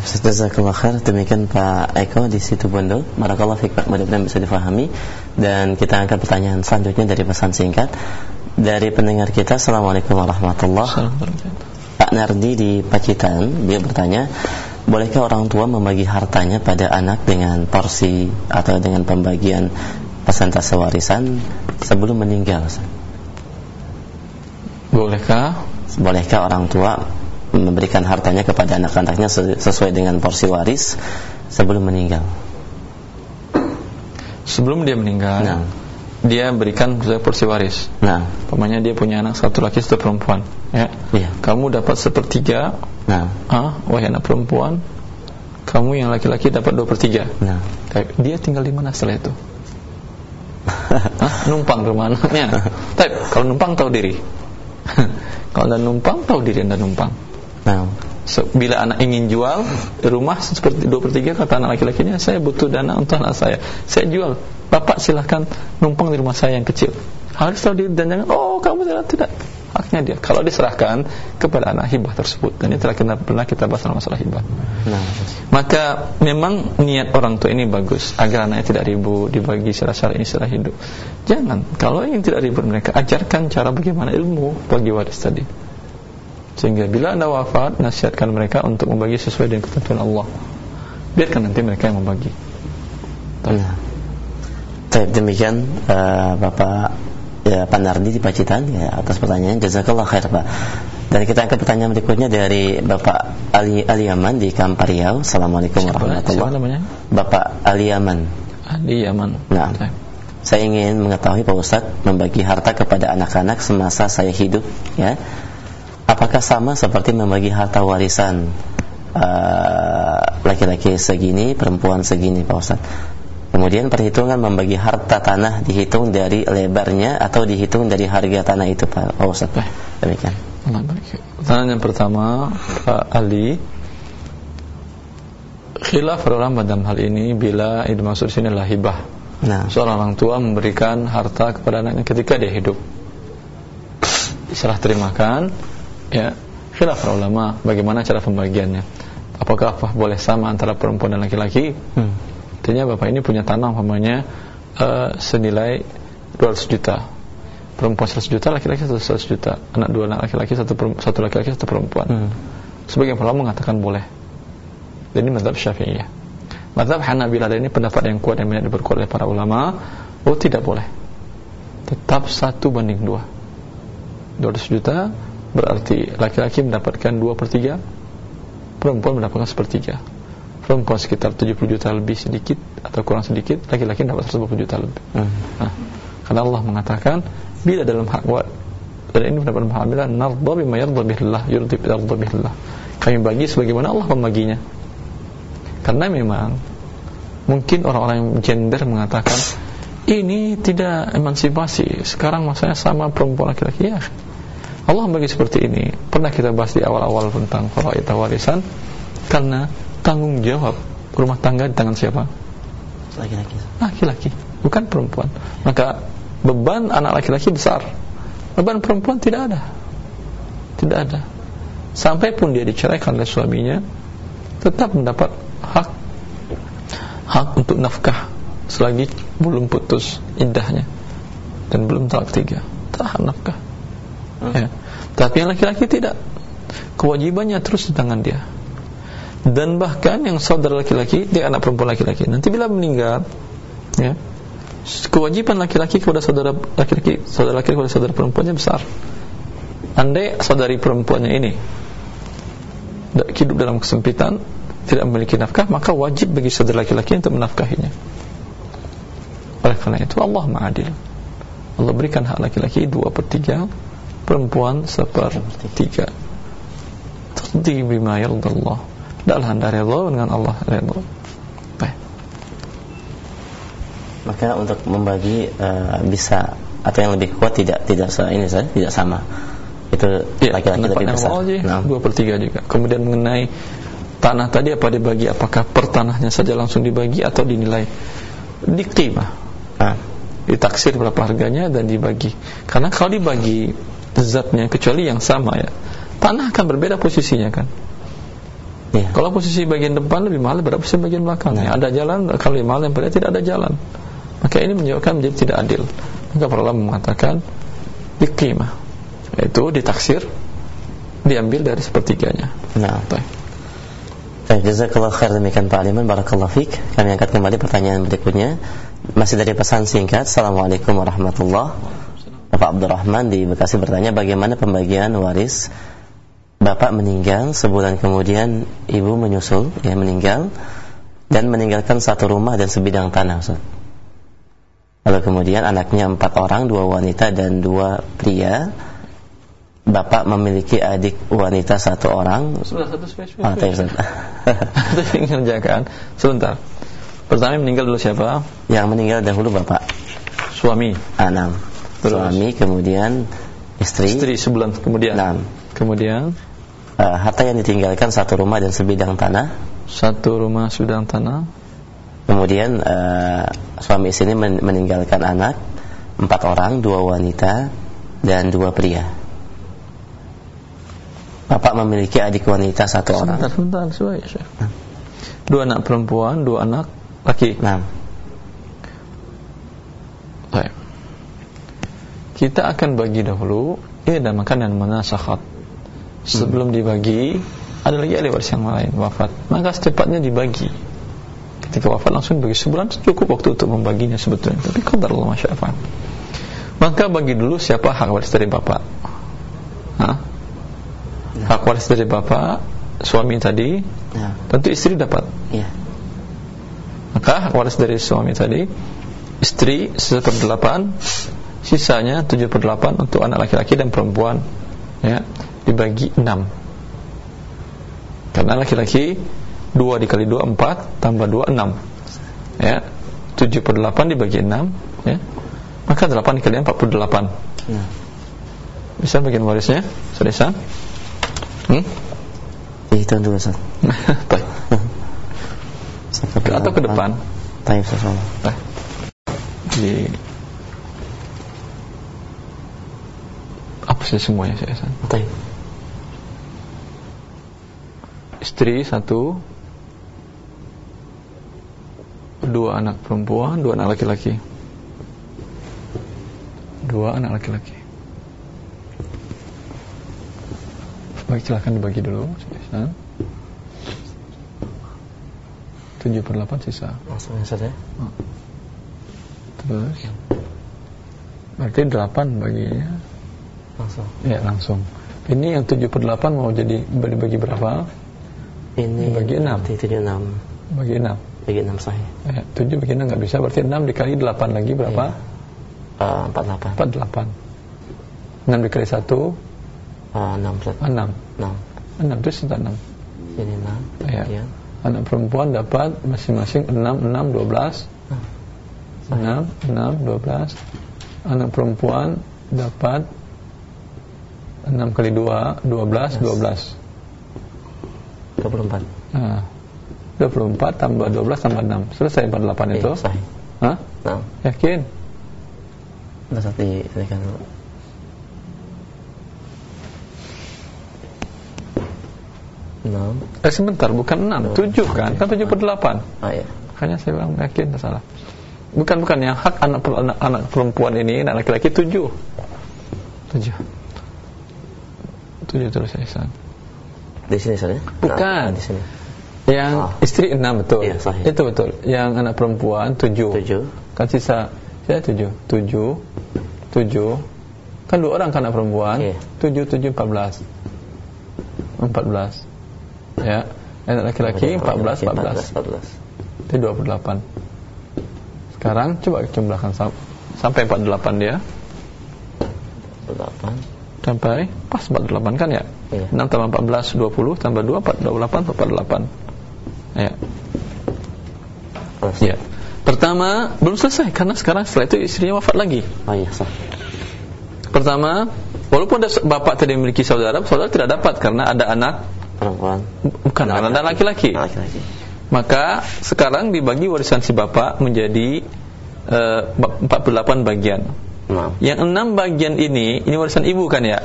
Jazakallah khair. Demikian Pak Eko di situ Bondo. Barakallah fiik Pak. Mudah-mudahan bisa difahami. Dan kita angkat pertanyaan selanjutnya dari pesan singkat dari pendengar kita. Assalamualaikum warahmatullahi Assalamualaikum Pak Nardi di Pacitan, dia bertanya, bolehkah orang tua membagi hartanya pada anak dengan porsi atau dengan pembagian persentase warisan sebelum meninggal? Bolehkah Bolehkah orang tua memberikan hartanya kepada anak-anaknya se- sesuai dengan porsi waris sebelum meninggal? sebelum dia meninggal Nah. dia berikan sesuai porsi waris Nah, Pamannya dia punya anak satu laki satu perempuan ya iya. kamu dapat sepertiga Nah, ah wahai anak perempuan kamu yang laki-laki dapat dua per tiga nah. Dia tinggal di mana setelah itu Hah? numpang ke rumah anaknya tapi kalau numpang tahu diri kalau anda numpang tahu diri anda numpang. Nah, So, bila anak ingin jual rumah seperti dua per tiga kata anak laki-lakinya saya butuh dana untuk anak saya. Saya jual. Bapak silahkan numpang di rumah saya yang kecil. Harus tahu diri dan jangan oh kamu tidak tidak haknya dia kalau diserahkan kepada anak hibah tersebut. Dan ini telah kita pernah kita bahas dalam masalah hibah. Nah, maka memang niat orang tua ini bagus agar anaknya tidak ribut dibagi secara ini secara hidup. Jangan. Kalau ingin tidak ribut mereka ajarkan cara bagaimana ilmu bagi waris tadi. Sehingga bila anda wafat nasihatkan mereka untuk membagi sesuai dengan ketentuan Allah. Biarkan nanti mereka yang membagi. Nah. Baik, demikian uh, Bapak ya, Pak Nardi di Pacitan ya, atas pertanyaan. Jazakallah khair Pak. Dan kita angkat pertanyaan berikutnya dari Bapak Ali Aliaman di Kampar Riau. Assalamualaikum siapa, warahmatullahi namanya Bapak Aliaman. Adi Yaman Nah. Saya ingin mengetahui Pak Ustadz membagi harta kepada anak-anak semasa saya hidup ya. Apakah sama seperti membagi harta warisan uh, laki-laki segini, perempuan segini Pak Ustadz? Kemudian perhitungan membagi harta tanah dihitung dari lebarnya atau dihitung dari harga tanah itu Pak? Pak Ustadz. Demikian. Pertanyaan yang pertama Pak Ali. Khilaf ulama dalam hal ini Bila yang dimaksud sini adalah hibah. Nah, Seorang orang tua memberikan harta kepada anaknya ketika dia hidup. Diserah terimakan ya, Khilaf ulama Bagaimana cara pembagiannya. Apakah apa boleh sama antara perempuan dan laki-laki? Hmm. Artinya bapak ini punya tanah umpamanya uh, senilai 200 juta. Perempuan 100 juta laki-laki 100 juta. Anak dua anak laki-laki satu satu laki-laki satu perempuan. Hmm. sebagian ulama mengatakan boleh. Dan ini mazhab syafi'iyah mazhab Hanabilah dan ini pendapat yang kuat yang banyak diperkuat oleh para ulama. Oh tidak boleh. Tetap satu banding dua. 200 juta berarti laki-laki mendapatkan 2 per 3 perempuan mendapatkan sepertiga perempuan sekitar 70 juta lebih sedikit atau kurang sedikit laki-laki dapat 150 juta lebih. Hmm. Nah, karena Allah mengatakan bila dalam hak wa dan ini pendapat Muhammadah nardha bima yardha bihillah yurdi yardha bihillah. Kami bagi sebagaimana Allah membaginya. Karena memang mungkin orang-orang yang gender mengatakan ini tidak emansipasi sekarang masanya sama perempuan laki-laki. Ya Allah bagi seperti ini. Pernah kita bahas di awal-awal tentang faraid warisan? Karena tanggung jawab rumah tangga di tangan siapa? Laki-laki. laki-laki bukan perempuan. Maka beban anak laki-laki besar. Beban perempuan tidak ada. Tidak ada. Sampai pun dia diceraikan oleh suaminya tetap mendapat hak hak untuk nafkah selagi belum putus indahnya dan belum talak tiga. Tahan nafkah. Ya. tapi yang laki-laki tidak. Kewajibannya terus di tangan dia dan bahkan yang saudara laki-laki dia anak perempuan laki-laki. Nanti bila meninggal ya kewajiban laki-laki kepada saudara laki-laki saudara laki-laki kepada saudara perempuannya besar. Andai saudari perempuannya ini hidup dalam kesempitan tidak memiliki nafkah maka wajib bagi saudara laki-laki untuk menafkahinya. Oleh karena itu Allah ma'adil Allah berikan hak laki-laki dua per tiga perempuan sepertiga Taqdi bima yardallah Adalah anda redha dengan Allah redha Baik Maka untuk membagi eh, bisa atau yang lebih kuat tidak tidak se ini saja tidak sama. Itu Ya, laki-laki lebih besar. Nah, dua per tiga juga. Kemudian mengenai tanah tadi apa dibagi? Apakah per tanahnya saja langsung dibagi atau dinilai diqimah, nah, ditaksir berapa harganya dan dibagi. Karena kalau dibagi zatnya kecuali yang sama ya, tanah akan berbeda posisinya kan. Iya. Kalau posisi bagian depan lebih mahal daripada posisi bagian belakang. Ya, ada jalan kalau lebih mahal yang pada tidak ada jalan. Maka ini menjawabkan menjadi tidak adil. Maka para ulama mengatakan diqimah yaitu ditaksir diambil dari sepertiganya. Nah. Baik. Baik, jazakallah khair demikian Pak Aliman Barakallah fiq Kami angkat kembali pertanyaan berikutnya Masih dari pesan singkat Assalamualaikum warahmatullahi Bapak Abdurrahman di Bekasi bertanya Bagaimana pembagian waris Bapak meninggal Sebulan kemudian ibu menyusul Ya meninggal Dan meninggalkan satu rumah dan sebidang tanah Ustaz. Lalu kemudian anaknya empat orang Dua wanita dan dua pria Bapak memiliki adik wanita satu orang Sudah satu. Ah, baik, Ustaz. Ngerjakan. Sebentar. Pertama yang meninggal dulu siapa? Yang meninggal dahulu bapak Suami. enam Terus? suami kemudian istri, Istri sebulan kemudian. enam Kemudian Eh, harta yang ditinggalkan satu rumah dan sebidang tanah satu rumah sudang tanah. kemudian eh, suami istri ini men- meninggalkan anak empat orang dua wanita dan dua pria Bapak memiliki adik wanita satu orang. Sebentar, sebentar, ya Syekh. Dua anak perempuan, dua anak laki. Baik. Kita akan bagi dahulu Ini ada makanan menasakhat Sebelum dibagi Ada lagi ahli waris yang lain wafat. Maka secepatnya dibagi. Ketika wafat langsung bagi sebulan Cukup waktu untuk membaginya sebetulnya. Tapi qadar Allah Masya Allah. Maka bagi dulu siapa hak waris dari bapak. Hah? Hak waris dari bapak Suami tadi nah, Tentu istri dapat. Iya. Maka hak waris dari suami tadi Istri seperdelapan Sisanya tujuh per delapan Untuk anak laki-laki dan perempuan. Ya Dibagi enam Karena laki-laki Dua dikali dua empat Tambah dua enam Ya Tujuh per delapan dibagi enam ya Maka delapan dikali empat puluh delapan Nah, Bisa bagian warisnya Sudah Hmm? dihitung dulu Ustaz. Baik. Atau ke depan Taib Ustaz. Baik. Di Apa sih semuanya saya? Taib. Istri satu. Dua anak perempuan Dua anak laki-laki. Dua anak laki-laki. Baik silahkan dibagi dulu. Hasan. Tujuh per delapan sisa. Langsung ya Ustaz ya. Terus. Berarti delapan baginya. Langsung. Ya langsung. Ini yang 7 per 8 mau jadi bagi-bagi berapa? Ini Bagi enam. Tujuh enam. Bagi 6 Bagi enam sahih. ya, 7 bagi 6 nggak bisa Berarti 6 dikali 8 lagi berapa? Eh, Empat delapan. 48 6 dikali 1 Eh, Enam. 6 Enam. 6 itu sisa 6 Ini enam. Ya. Iya. Anak perempuan dapat masing-masing 6, 6, 12 6, 6, 12 Anak perempuan dapat 6 kali 2, 12, 12 Dua puluh empat. Nah, 24 tambah 12 tambah 6 Selesai 48 itu Iya, sahih. Hah? Enam. Yakin? Udah Ustaz diberikan dulu. Enam. Eh sebentar, bukan 6, 7 kan? Kan 7 per 8 Ah iya. Makanya saya bilang yakin salah Bukan, bukan yang hak anak, anak, anak perempuan ini Anak laki-laki 7 7 7 terus Ihsan Di sini Ustaz ya? Bukan. Nah, di sini. Yang Ah. istri 6 betul Iya, sahih. Itu betul Yang anak perempuan 7 Tujuh. Kan sisa Saya 7 7 7 Kan dua orang kan anak perempuan Iya. 7 7 14 14 Ya Anak laki-laki 14 14 Empat belas. Itu 28 Sekarang coba jumlahkan sam- Sampai 48 dia Delapan. Sampai pas 48 kan ya Iya. 6 tambah 14 20 tambah 2 4, 28 48 Ya Terus. Ya Pertama belum selesai karena sekarang setelah itu istrinya wafat lagi Oh iya sah. Pertama Walaupun ada bapak tadi memiliki saudara Saudara tidak dapat karena ada anak Perempuan. Bukan anak anak laki-laki Anak laki-laki. Maka sekarang dibagi warisan si bapak menjadi eh, 48 bagian Enam. Yang enam bagian ini Ini warisan ibu kan ya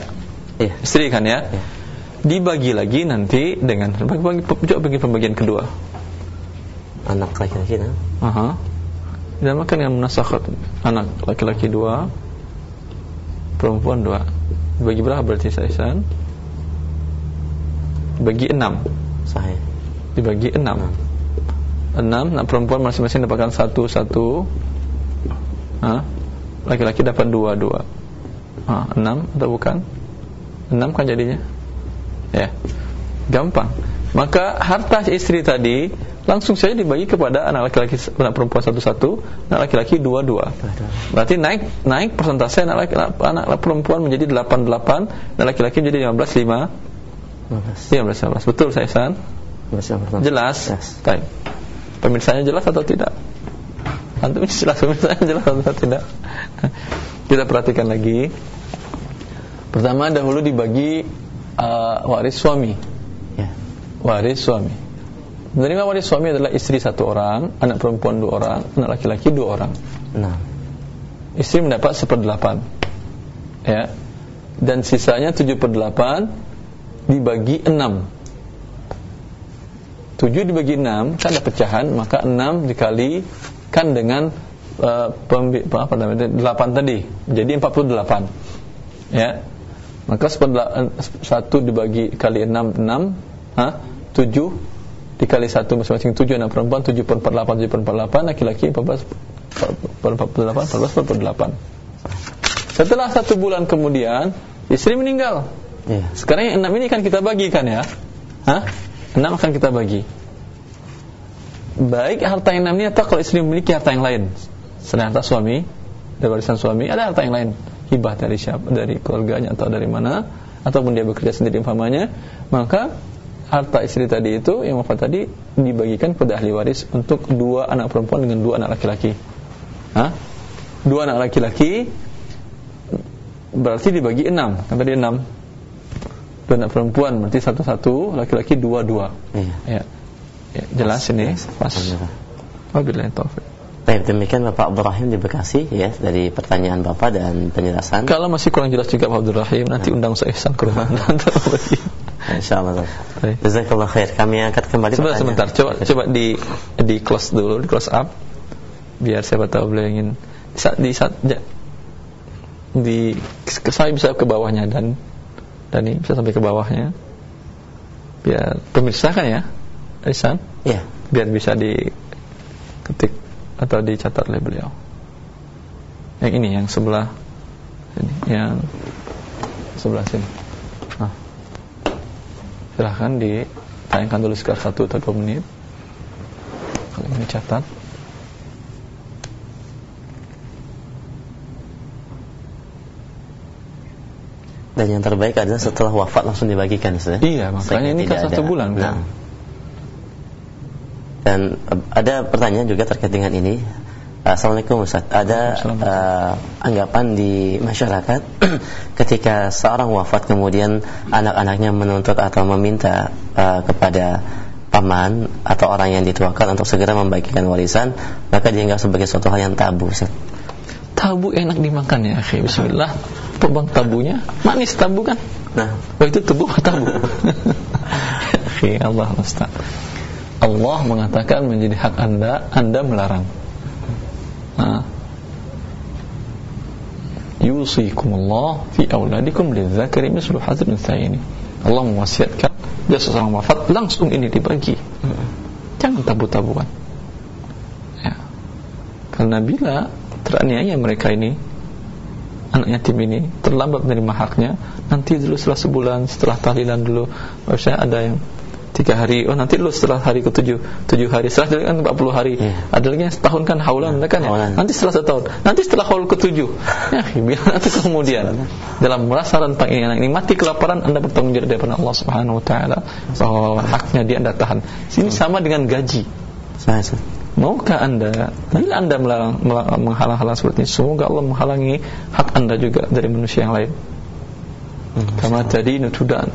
Iya. Istri kan ya Iya. Dibagi lagi nanti dengan bagi, bagi, pembagian kedua Anak laki-laki nah. Aha. Dinamakan dengan munasakhat Anak laki-laki dua Perempuan dua Bagi berapa berarti Saisan? Bagi enam Sahih. Dibagi enam Enam Anak perempuan masing-masing dapatkan satu Satu? Laki-laki dapat dua Dua ah, Enam atau bukan? Enam kan jadinya Ya Gampang Maka harta istri tadi Langsung saja dibagi kepada anak laki-laki Anak perempuan satu-satu Anak laki-laki dua-dua Berarti naik naik persentase anak laki anak perempuan menjadi 88 dan laki-laki menjadi 15 5 Belas. 15 15. Betul saya San? Jelas. Yes. Baik. Pemirsanya jelas atau tidak? Antum jelas pemirsanya jelas atau tidak? Kita perhatikan lagi. Pertama dahulu dibagi uh, waris suami. Ya. Waris suami. Menerima waris suami adalah istri satu orang, anak perempuan dua orang, anak laki-laki dua orang. Enam. Istri mendapat seperdelapan. Ya. Dan sisanya tujuh per delapan dibagi 6 7 dibagi 6 kan ada pecahan maka 6 dikalikan dengan uh, pembi, apa namanya 8 tadi jadi 48 ya maka 1 dibagi kali 6 6 ha? 7 dikali 1 masing-masing 7 anak perempuan 7 per 48 7 per 48 laki-laki 14 per 48 14 per 48 setelah satu bulan kemudian istri meninggal. Iya. sekarang yang 6 ini kan kita bagikan ya. Hah? 6 akan kita bagi. Baik harta yang 6 ini atau kalau istri memiliki harta yang lain. Selain harta suami dari warisan suami ada harta yang lain hibah dari siapa dari keluarganya atau dari mana ataupun dia bekerja sendiri umpamanya maka harta istri tadi itu yang wafat tadi dibagikan kepada ahli waris untuk dua anak perempuan dengan dua anak laki-laki Hah? dua anak laki-laki berarti dibagi enam kan tadi enam dua anak perempuan berarti satu-satu laki-laki dua-dua Iya. ya. ya jelas ini pas Alhamdulillah. wabillahi taufik Baik, demikian Bapak Abdurrahim di Bekasi ya dari pertanyaan Bapak dan penjelasan. kalau masih kurang jelas juga Pak Abdul Rahim nanti undang saya Ihsan ke rumah. Insyaallah. Baik. Jazakallah khair. Kami angkat kembali sebentar pertanyaan. sebentar coba coba di di close dulu di close up biar siapa tahu beliau ingin di saat di saat di ke- saya bisa ke bawahnya dan dan ini bisa sampai ke bawahnya biar pemirsa kan ya Ihsan Iya. biar bisa diketik atau dicatat oleh beliau. Yang ini yang sebelah ini yang sebelah sini. Nah. Silahkan ditayangkan dulu sekitar satu atau dua menit. Kalau ini catat. Dan yang terbaik adalah setelah wafat langsung dibagikan Ustaz. ya? Iya, makanya Sehingga ini kan satu ada- bulan kan. Nah. Dan eh, ada pertanyaan juga terkait dengan ini. Assalamualaikum Ustaz. Ada eh, anggapan di masyarakat ketika seorang wafat kemudian anak-anaknya menuntut atau meminta eh, kepada paman atau orang yang dituakan untuk segera membagikan warisan, maka dianggap sebagai suatu hal yang tabu Ustaz. Tabu enak dimakan ya, akhi. Bismillah. Apa bang tabunya? Manis tabu kan? Nah, Oh itu tubuh tabu? Akhi Allah Ustaz. Allah mengatakan menjadi hak anda, anda melarang. Nah. Yusikumullah fi auladikum lidzakari mislu hadzal unsayni. Allah mewasiatkan dia seseorang wafat langsung ini dibagi. Jangan tabu-tabuan. Ya. Karena bila teraniaya mereka ini anak yatim ini terlambat menerima haknya nanti dulu setelah sebulan setelah tahlilan dulu maksudnya ada yang tiga hari. Oh nanti dulu setelah hari ketujuh tujuh hari. Setelah itu kan 40 hari. Iya. ada lagi yang setahun kan haulan kan ya? Haulan. nanti setelah setahun. Nanti setelah haul ketujuh. Ya biar nanti kemudian dalam merasa rentang ini anak ini mati kelaparan anda bertanggung jawab hadapan Allah Subhanahu Wa Taala. Bahwa haknya dia anda tahan. Sini sama dengan gaji. Maukah anda Bila anda melarang, menghalang-halang seperti ini? Semoga Allah menghalangi hak anda juga Dari manusia yang lain. Kama tadi nutudan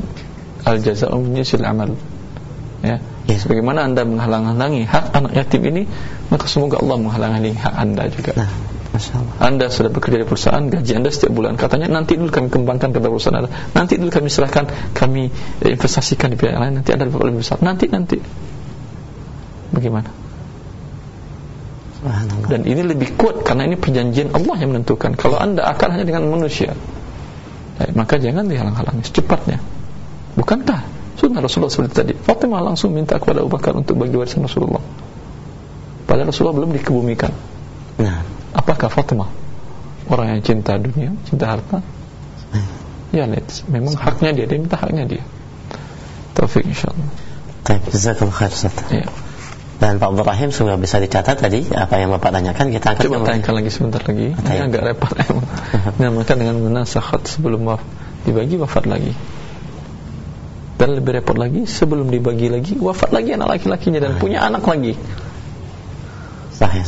Al jaza'u minyasil amal ya. Ya. Sebagaimana anda menghalang-halangi Hak anak yatim ini Maka semoga Allah menghalangi hak anda juga. Nah, anda sudah bekerja di perusahaan Gaji anda setiap bulan. Katanya nanti dulu kami kembangkan kata perusahaan anda. Nanti dulu kami serahkan Kami eh, investasikan di pihak lain. Nanti anda dapat lebih besar. Nanti, nanti. Bagaimana? Dan ini lebih kuat karena ini perjanjian Allah yang menentukan. Kalau anda akan hanya dengan manusia eh, maka jangan dihalang-halangi secepatnya. Bukankah sunnah Rasulullah seperti tadi. Fatimah langsung minta kepada Abu Bakar untuk bagi warisan Rasulullah. Padahal Rasulullah belum dikebumikan. Nah, apakah Fatimah? Orang yang cinta dunia cinta harta? Ya memang haknya dia dia minta haknya dia. Taufik insyaallah. Baik, jazakallah khair Ustaz. ya. Dan Pak Abdul Rahim sudah bisa dicatat tadi apa yang Bapak tanyakan. Kita akan Coba tanyakan lagi sebentar lagi. Ini agak repot Dinamakan dengan menasakhat sebelum waf Dibagi wafat lagi Dan lebih repot lagi Sebelum dibagi lagi Wafat lagi anak laki-lakinya Dan punya anak lagi Sah ya.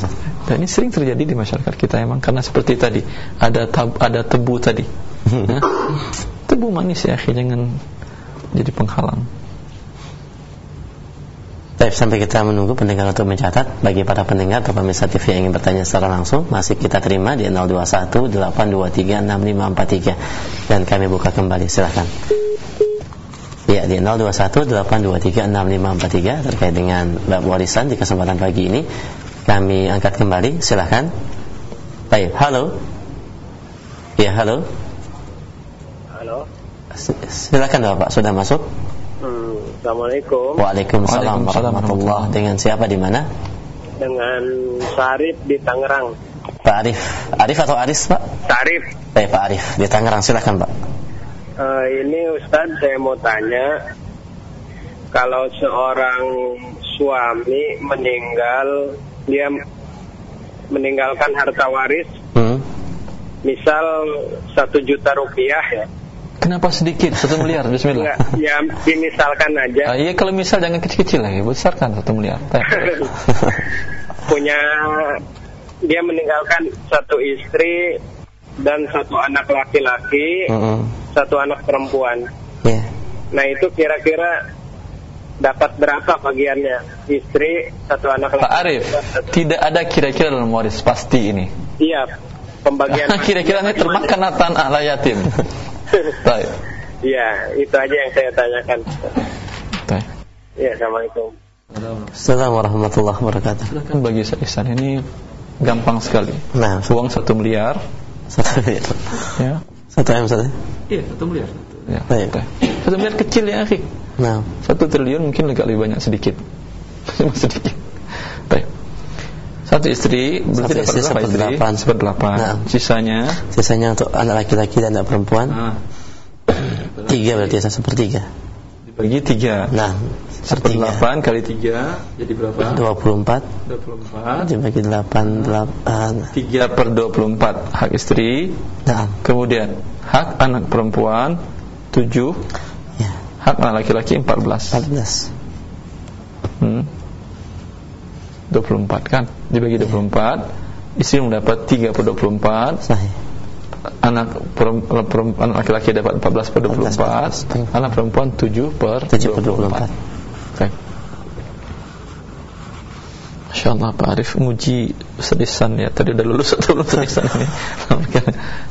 Dan ini sering terjadi di masyarakat kita emang Karena seperti tadi Ada tab, ada tebu tadi Hah? Tebu manis ya akhi Jangan jadi penghalang Baik, sampai kita menunggu pendengar untuk mencatat bagi para pendengar atau pemirsa TV yang ingin bertanya secara langsung masih kita terima di 021 823 6543 dan kami buka kembali silahkan. Ya di 0218236543 terkait dengan bab warisan di kesempatan pagi ini kami angkat kembali silahkan. Baik, halo. Ya halo. Halo. Silakan Bapak sudah masuk. Hmm, Assalamualaikum. Waalaikumsalam Waalaikumsalam warahmatullah. Dengan siapa di mana? Dengan Sarif di Tangerang. Pak Arif. Arif atau Aris Pak? Sarif. Baik Pak Arif di Tangerang silakan Pak. Eh, ini Ustadz saya mau tanya, kalau seorang suami meninggal, dia meninggalkan harta waris, Hmm. misal satu juta rupiah ya, Kenapa sedikit? Satu miliar, bismillah. Ya dimisalkan aja iya kalau misal jangan kecil-kecil lagi, besarkan satu miliar. Punya dia meninggalkan satu istri dan satu anak laki-laki, Mm-mm. satu anak perempuan. Ya. Nah itu kira-kira dapat berapa bagiannya? Istri, satu anak Pak laki-laki. Arif, satu- tidak ada kira-kira dalam waris pasti ini. Iya, pembagian. kira-kira ini termakan tanah ala yatim. Baik. Iya, itu aja yang saya tanyakan. Baik. Iya, assalamualaikum. Assalamualaikum warahmatullahi wabarakatuh. Silakan bagi saya ini gampang sekali. Nah, Uang satu miliar, satu miliar. ya. Satu M satu. Iya, satu miliar. Ya, Baik. Satu miliar kecil ya, akhi. Nah, Satu triliun mungkin agak lebih banyak sedikit. Cuma sedikit. Baik. Satu istri berarti Satu dapat istri berapa istri? seperdelapan. Seperdelapan. Nah. Sisanya sisanya untuk anak laki-laki dan anak perempuan ah, tiga berarti satu sepertiga. dibagi tiga. Nah, seperti 8 kali 3 jadi berapa? 24 24 dibagi 8, 8 3 per 24 hak istri nah. kemudian hak anak perempuan 7 ya. hak anak laki-laki 14 14 hmm. 24 kan dibagi 24 ya. istri mendapat 3 per 24 sahih anak perempuan laki-laki dapat 14 per 24 14, 14. 14. anak perempuan 7 per 7 24. 24 Masya Allah Pak Arif Muji sedisan ya Tadi udah lulus atau belum sedisan ini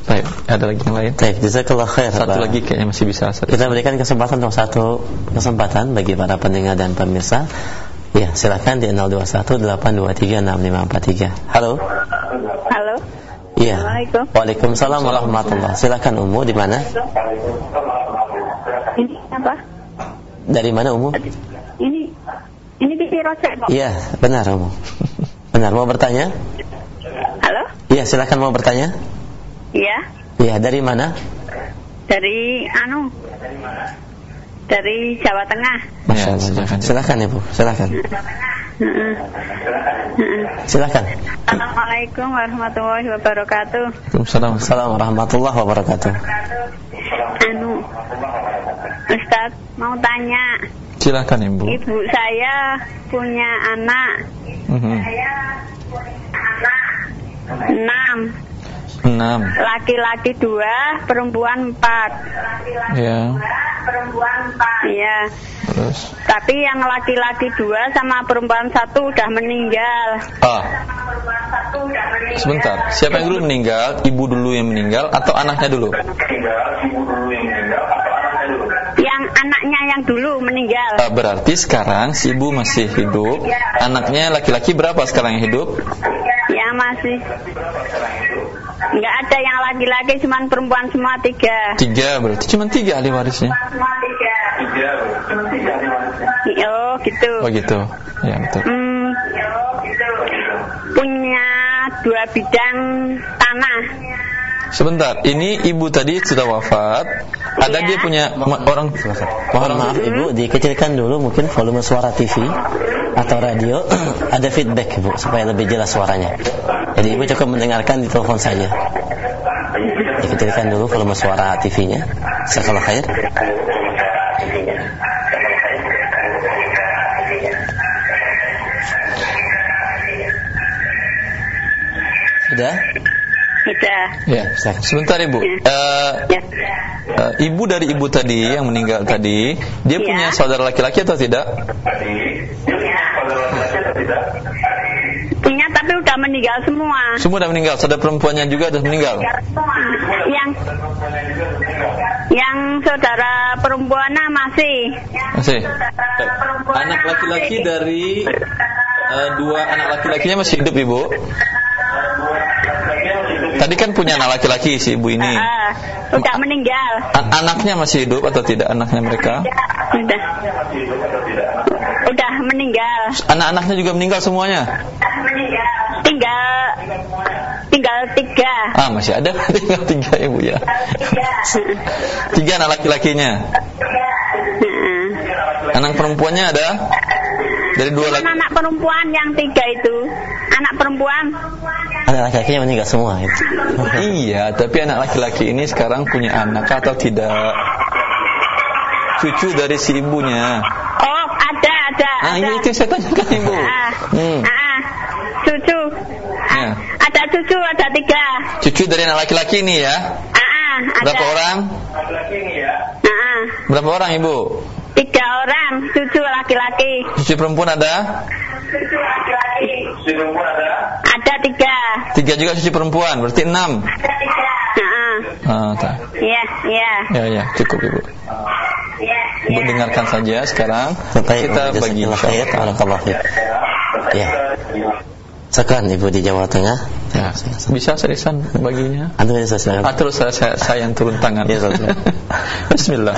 Baik Ada lagi yang lain Baik, jazakallah khair. Satu Pak. lagi kayaknya masih bisa satu. Kita berikan kesempatan untuk satu kesempatan bagi para pendengar dan pemirsa. Ya, silakan di 0218236543. Halo. Halo. Iya. Assalamualaikum. Waalaikumsalam warahmatullahi. Silakan Umu di mana? Ini apa? Dari mana Umu? Ini TV Rojak, Pak. Iya, benar Umu. Benar mau bertanya? Halo? Iya, silakan mau bertanya. Iya. Iya, dari mana? Dari anu. Dari Jawa Tengah. Masya Ya, Allah. silakan. Silakan Ibu, silakan. Silakan. Assalamualaikum warahmatullahi wabarakatuh. Waalaikumsalam. Assalamualaikum warahmatullahi wabarakatuh. Anu. Ustaz, mau tanya. Silakan Ibu. Ibu saya punya anak Mhm. enam, Enam. laki-laki dua, perempuan empat. Ya. Iya. Terus. Tapi yang laki-laki dua sama perempuan satu udah meninggal. Ah. Sebentar. Siapa yang dulu meninggal? Ibu dulu yang meninggal atau anaknya dulu? Dulu meninggal. Ah, berarti sekarang si ibu masih hidup. Anaknya laki-laki berapa sekarang yang hidup? Ya masih. Nggak ada yang laki-laki, cuman perempuan semua tiga. Tiga berarti cuma tiga ahli warisnya. Oh gitu. Oh gitu. Ya betul. Hmm, punya dua bidang tanah. Sebentar, ini ibu tadi sudah wafat. Ada Iya. dia punya ma- orang Mohon maaf Ibu, dikecilkan dulu mungkin volume suara TV atau radio. Ada feedback Ibu supaya lebih jelas suaranya. Jadi Ibu cukup mendengarkan di telepon saja. Dikecilkan dulu volume suara TV-nya. Sekolah khair. Sudah? Sudah. Ya, sebentar ibu. Ya. Eh, Ya. eh, ibu dari ibu tadi yang meninggal tadi, dia Ya. punya saudara laki-laki atau tidak? Punya tapi udah meninggal semua. Semua sudah meninggal. Saudara perempuannya juga sudah meninggal. Yang Yang saudara perempuannya masih. Masih. Anak laki-laki dari eh, dua anak laki-lakinya masih hidup ibu. Tadi kan punya anak laki-laki si ibu ini. Ah, udah meninggal. An- anaknya masih hidup atau tidak anaknya mereka? Udah. Udah meninggal. Anak-anaknya juga meninggal semuanya. Tinggal tinggal tiga. Ah masih ada tinggal tiga ibu ya. Tiga anak laki-lakinya. Heeh. Anak perempuannya ada dari dua laki. anak perempuan yang tiga itu. Anak perempuan. Anak laki-lakinya meninggal semua itu. Iya, tapi anak laki-laki ini sekarang punya anak atau tidak? Cucu dari si ibunya. Oh, ada, ada, Ah, ada. ini itu saya tanyakan ibu. Ah, Hmm. ah, cucu. Ah, Ya. Ada cucu, ada tiga. Cucu dari anak laki-laki ini ya. Ah, ah, ada. Berapa orang? Ah, ah. Berapa orang ibu? Tiga orang, cucu laki-laki. Cucu perempuan ada? Ada tiga. Tiga juga cucu perempuan, berarti enam. Ah, tak. Iya, iya. Ya, ya, cukup ibu. Ibu dengarkan saja sekarang. Baik, Kita bagi jazakallah khair, barakallahu fiik. Ya. Sekarang Ibu di Jawa Tengah. Ya, bisa seriusan baginya? Bisa silakan. Ah, terus saya, saya, saya yang turun tangan. Ya. Bismillah.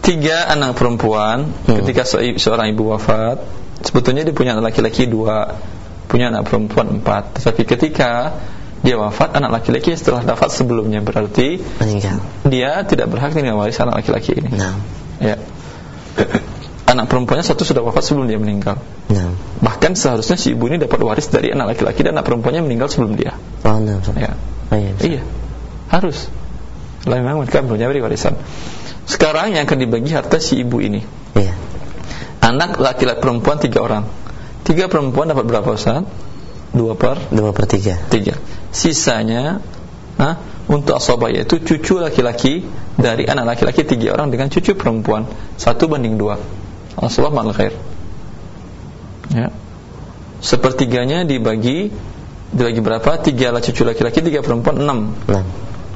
Tiga anak perempuan Hmm. ketika se- seorang ibu wafat, sebetulnya dia punya anak laki-laki dua, punya anak perempuan empat. Tetapi ketika dia wafat, anak laki-laki setelah wafat sebelumnya berarti Meninggal. dia tidak berhak menerima waris anak laki-laki ini. Nah. Ya. Anak perempuannya satu sudah wafat sebelum dia meninggal. Nah. Bahkan seharusnya si ibu ini dapat waris dari anak laki-laki dan anak perempuannya meninggal sebelum dia. Oh, nah. Ya. Oh, iya. Iya, harus. Lah memang mereka punya warisan. Sekarang yang akan dibagi harta si ibu ini. Iya. Anak laki-laki perempuan tiga orang. Tiga perempuan dapat berapa Ustaz? Dua per Dua per tiga. tiga. Sisanya Hah? untuk asobah yaitu cucu laki-laki dari anak laki-laki tiga orang dengan cucu perempuan satu banding dua. Asobah mal khair. Ya. Sepertiganya dibagi dibagi berapa? Tiga lah cucu laki-laki, tiga perempuan, enam. Nah.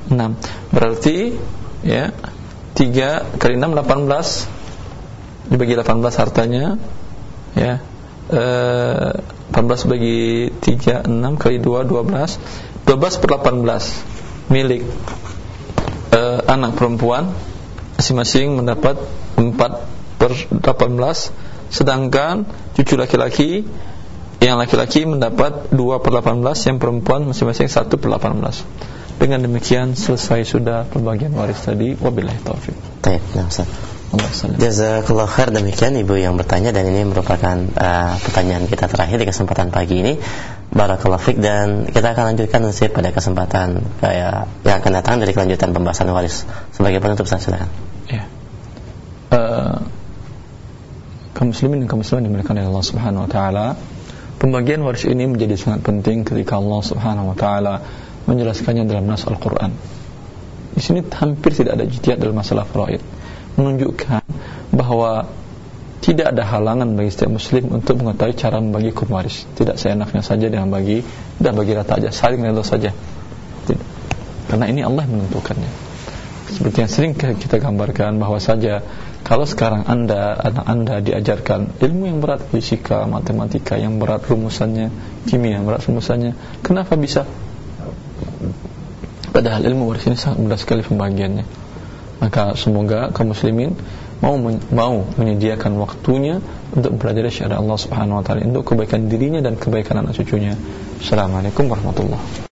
6 Berarti ya 3 kali 6 18 dibagi 18 hartanya ya eh, 18 bagi 3 6 kali 2 12 12 per 18 milik eh, anak perempuan masing-masing mendapat 4 per 18 sedangkan cucu laki-laki yang laki-laki mendapat 2 per 18 yang perempuan masing-masing 1 per 18 dengan demikian selesai sudah pembagian waris tadi. Wabillahi taufik Baik, nah. Jazakallah khair demikian Ibu yang bertanya dan ini merupakan uh, pertanyaan kita terakhir di kesempatan pagi ini. Barakallahu fiik dan kita akan lanjutkan nanti pada kesempatan kayak yang akan datang dari kelanjutan pembahasan waris. Sebagai penutup saya silakan. ya Eh, kaum muslimin dan kaum muslimat dimiliki oleh Allah Subhanahu wa taala pembagian waris ini menjadi sangat penting ketika Allah Subhanahu wa taala menjelaskannya dalam nas Al-Qur'an di sini hampir tidak ada ijtihad dalam masalah faraid menunjukkan bahwa tidak ada halangan bagi setiap muslim untuk mengetahui cara membagi hukum tidak seenaknya saja dengan bagi dan bagi rata aja saling rela saja. Tidak. karena ini Allah menentukannya. Seperti yang sering kita gambarkan bahwa saja kalau sekarang anda anak anda diajarkan ilmu yang berat fisika matematika yang berat rumusannya kimia yang berat rumusannya kenapa bisa? Padahal ilmu waris ini sangat mudah sekali pembagiannya maka semoga kaum muslimin mau mau menyediakan waktunya untuk mempelajari syariat Allah Subhanahu wa taala untuk kebaikan dirinya dan kebaikan anak cucunya. Assalamualaikum warahmatullahi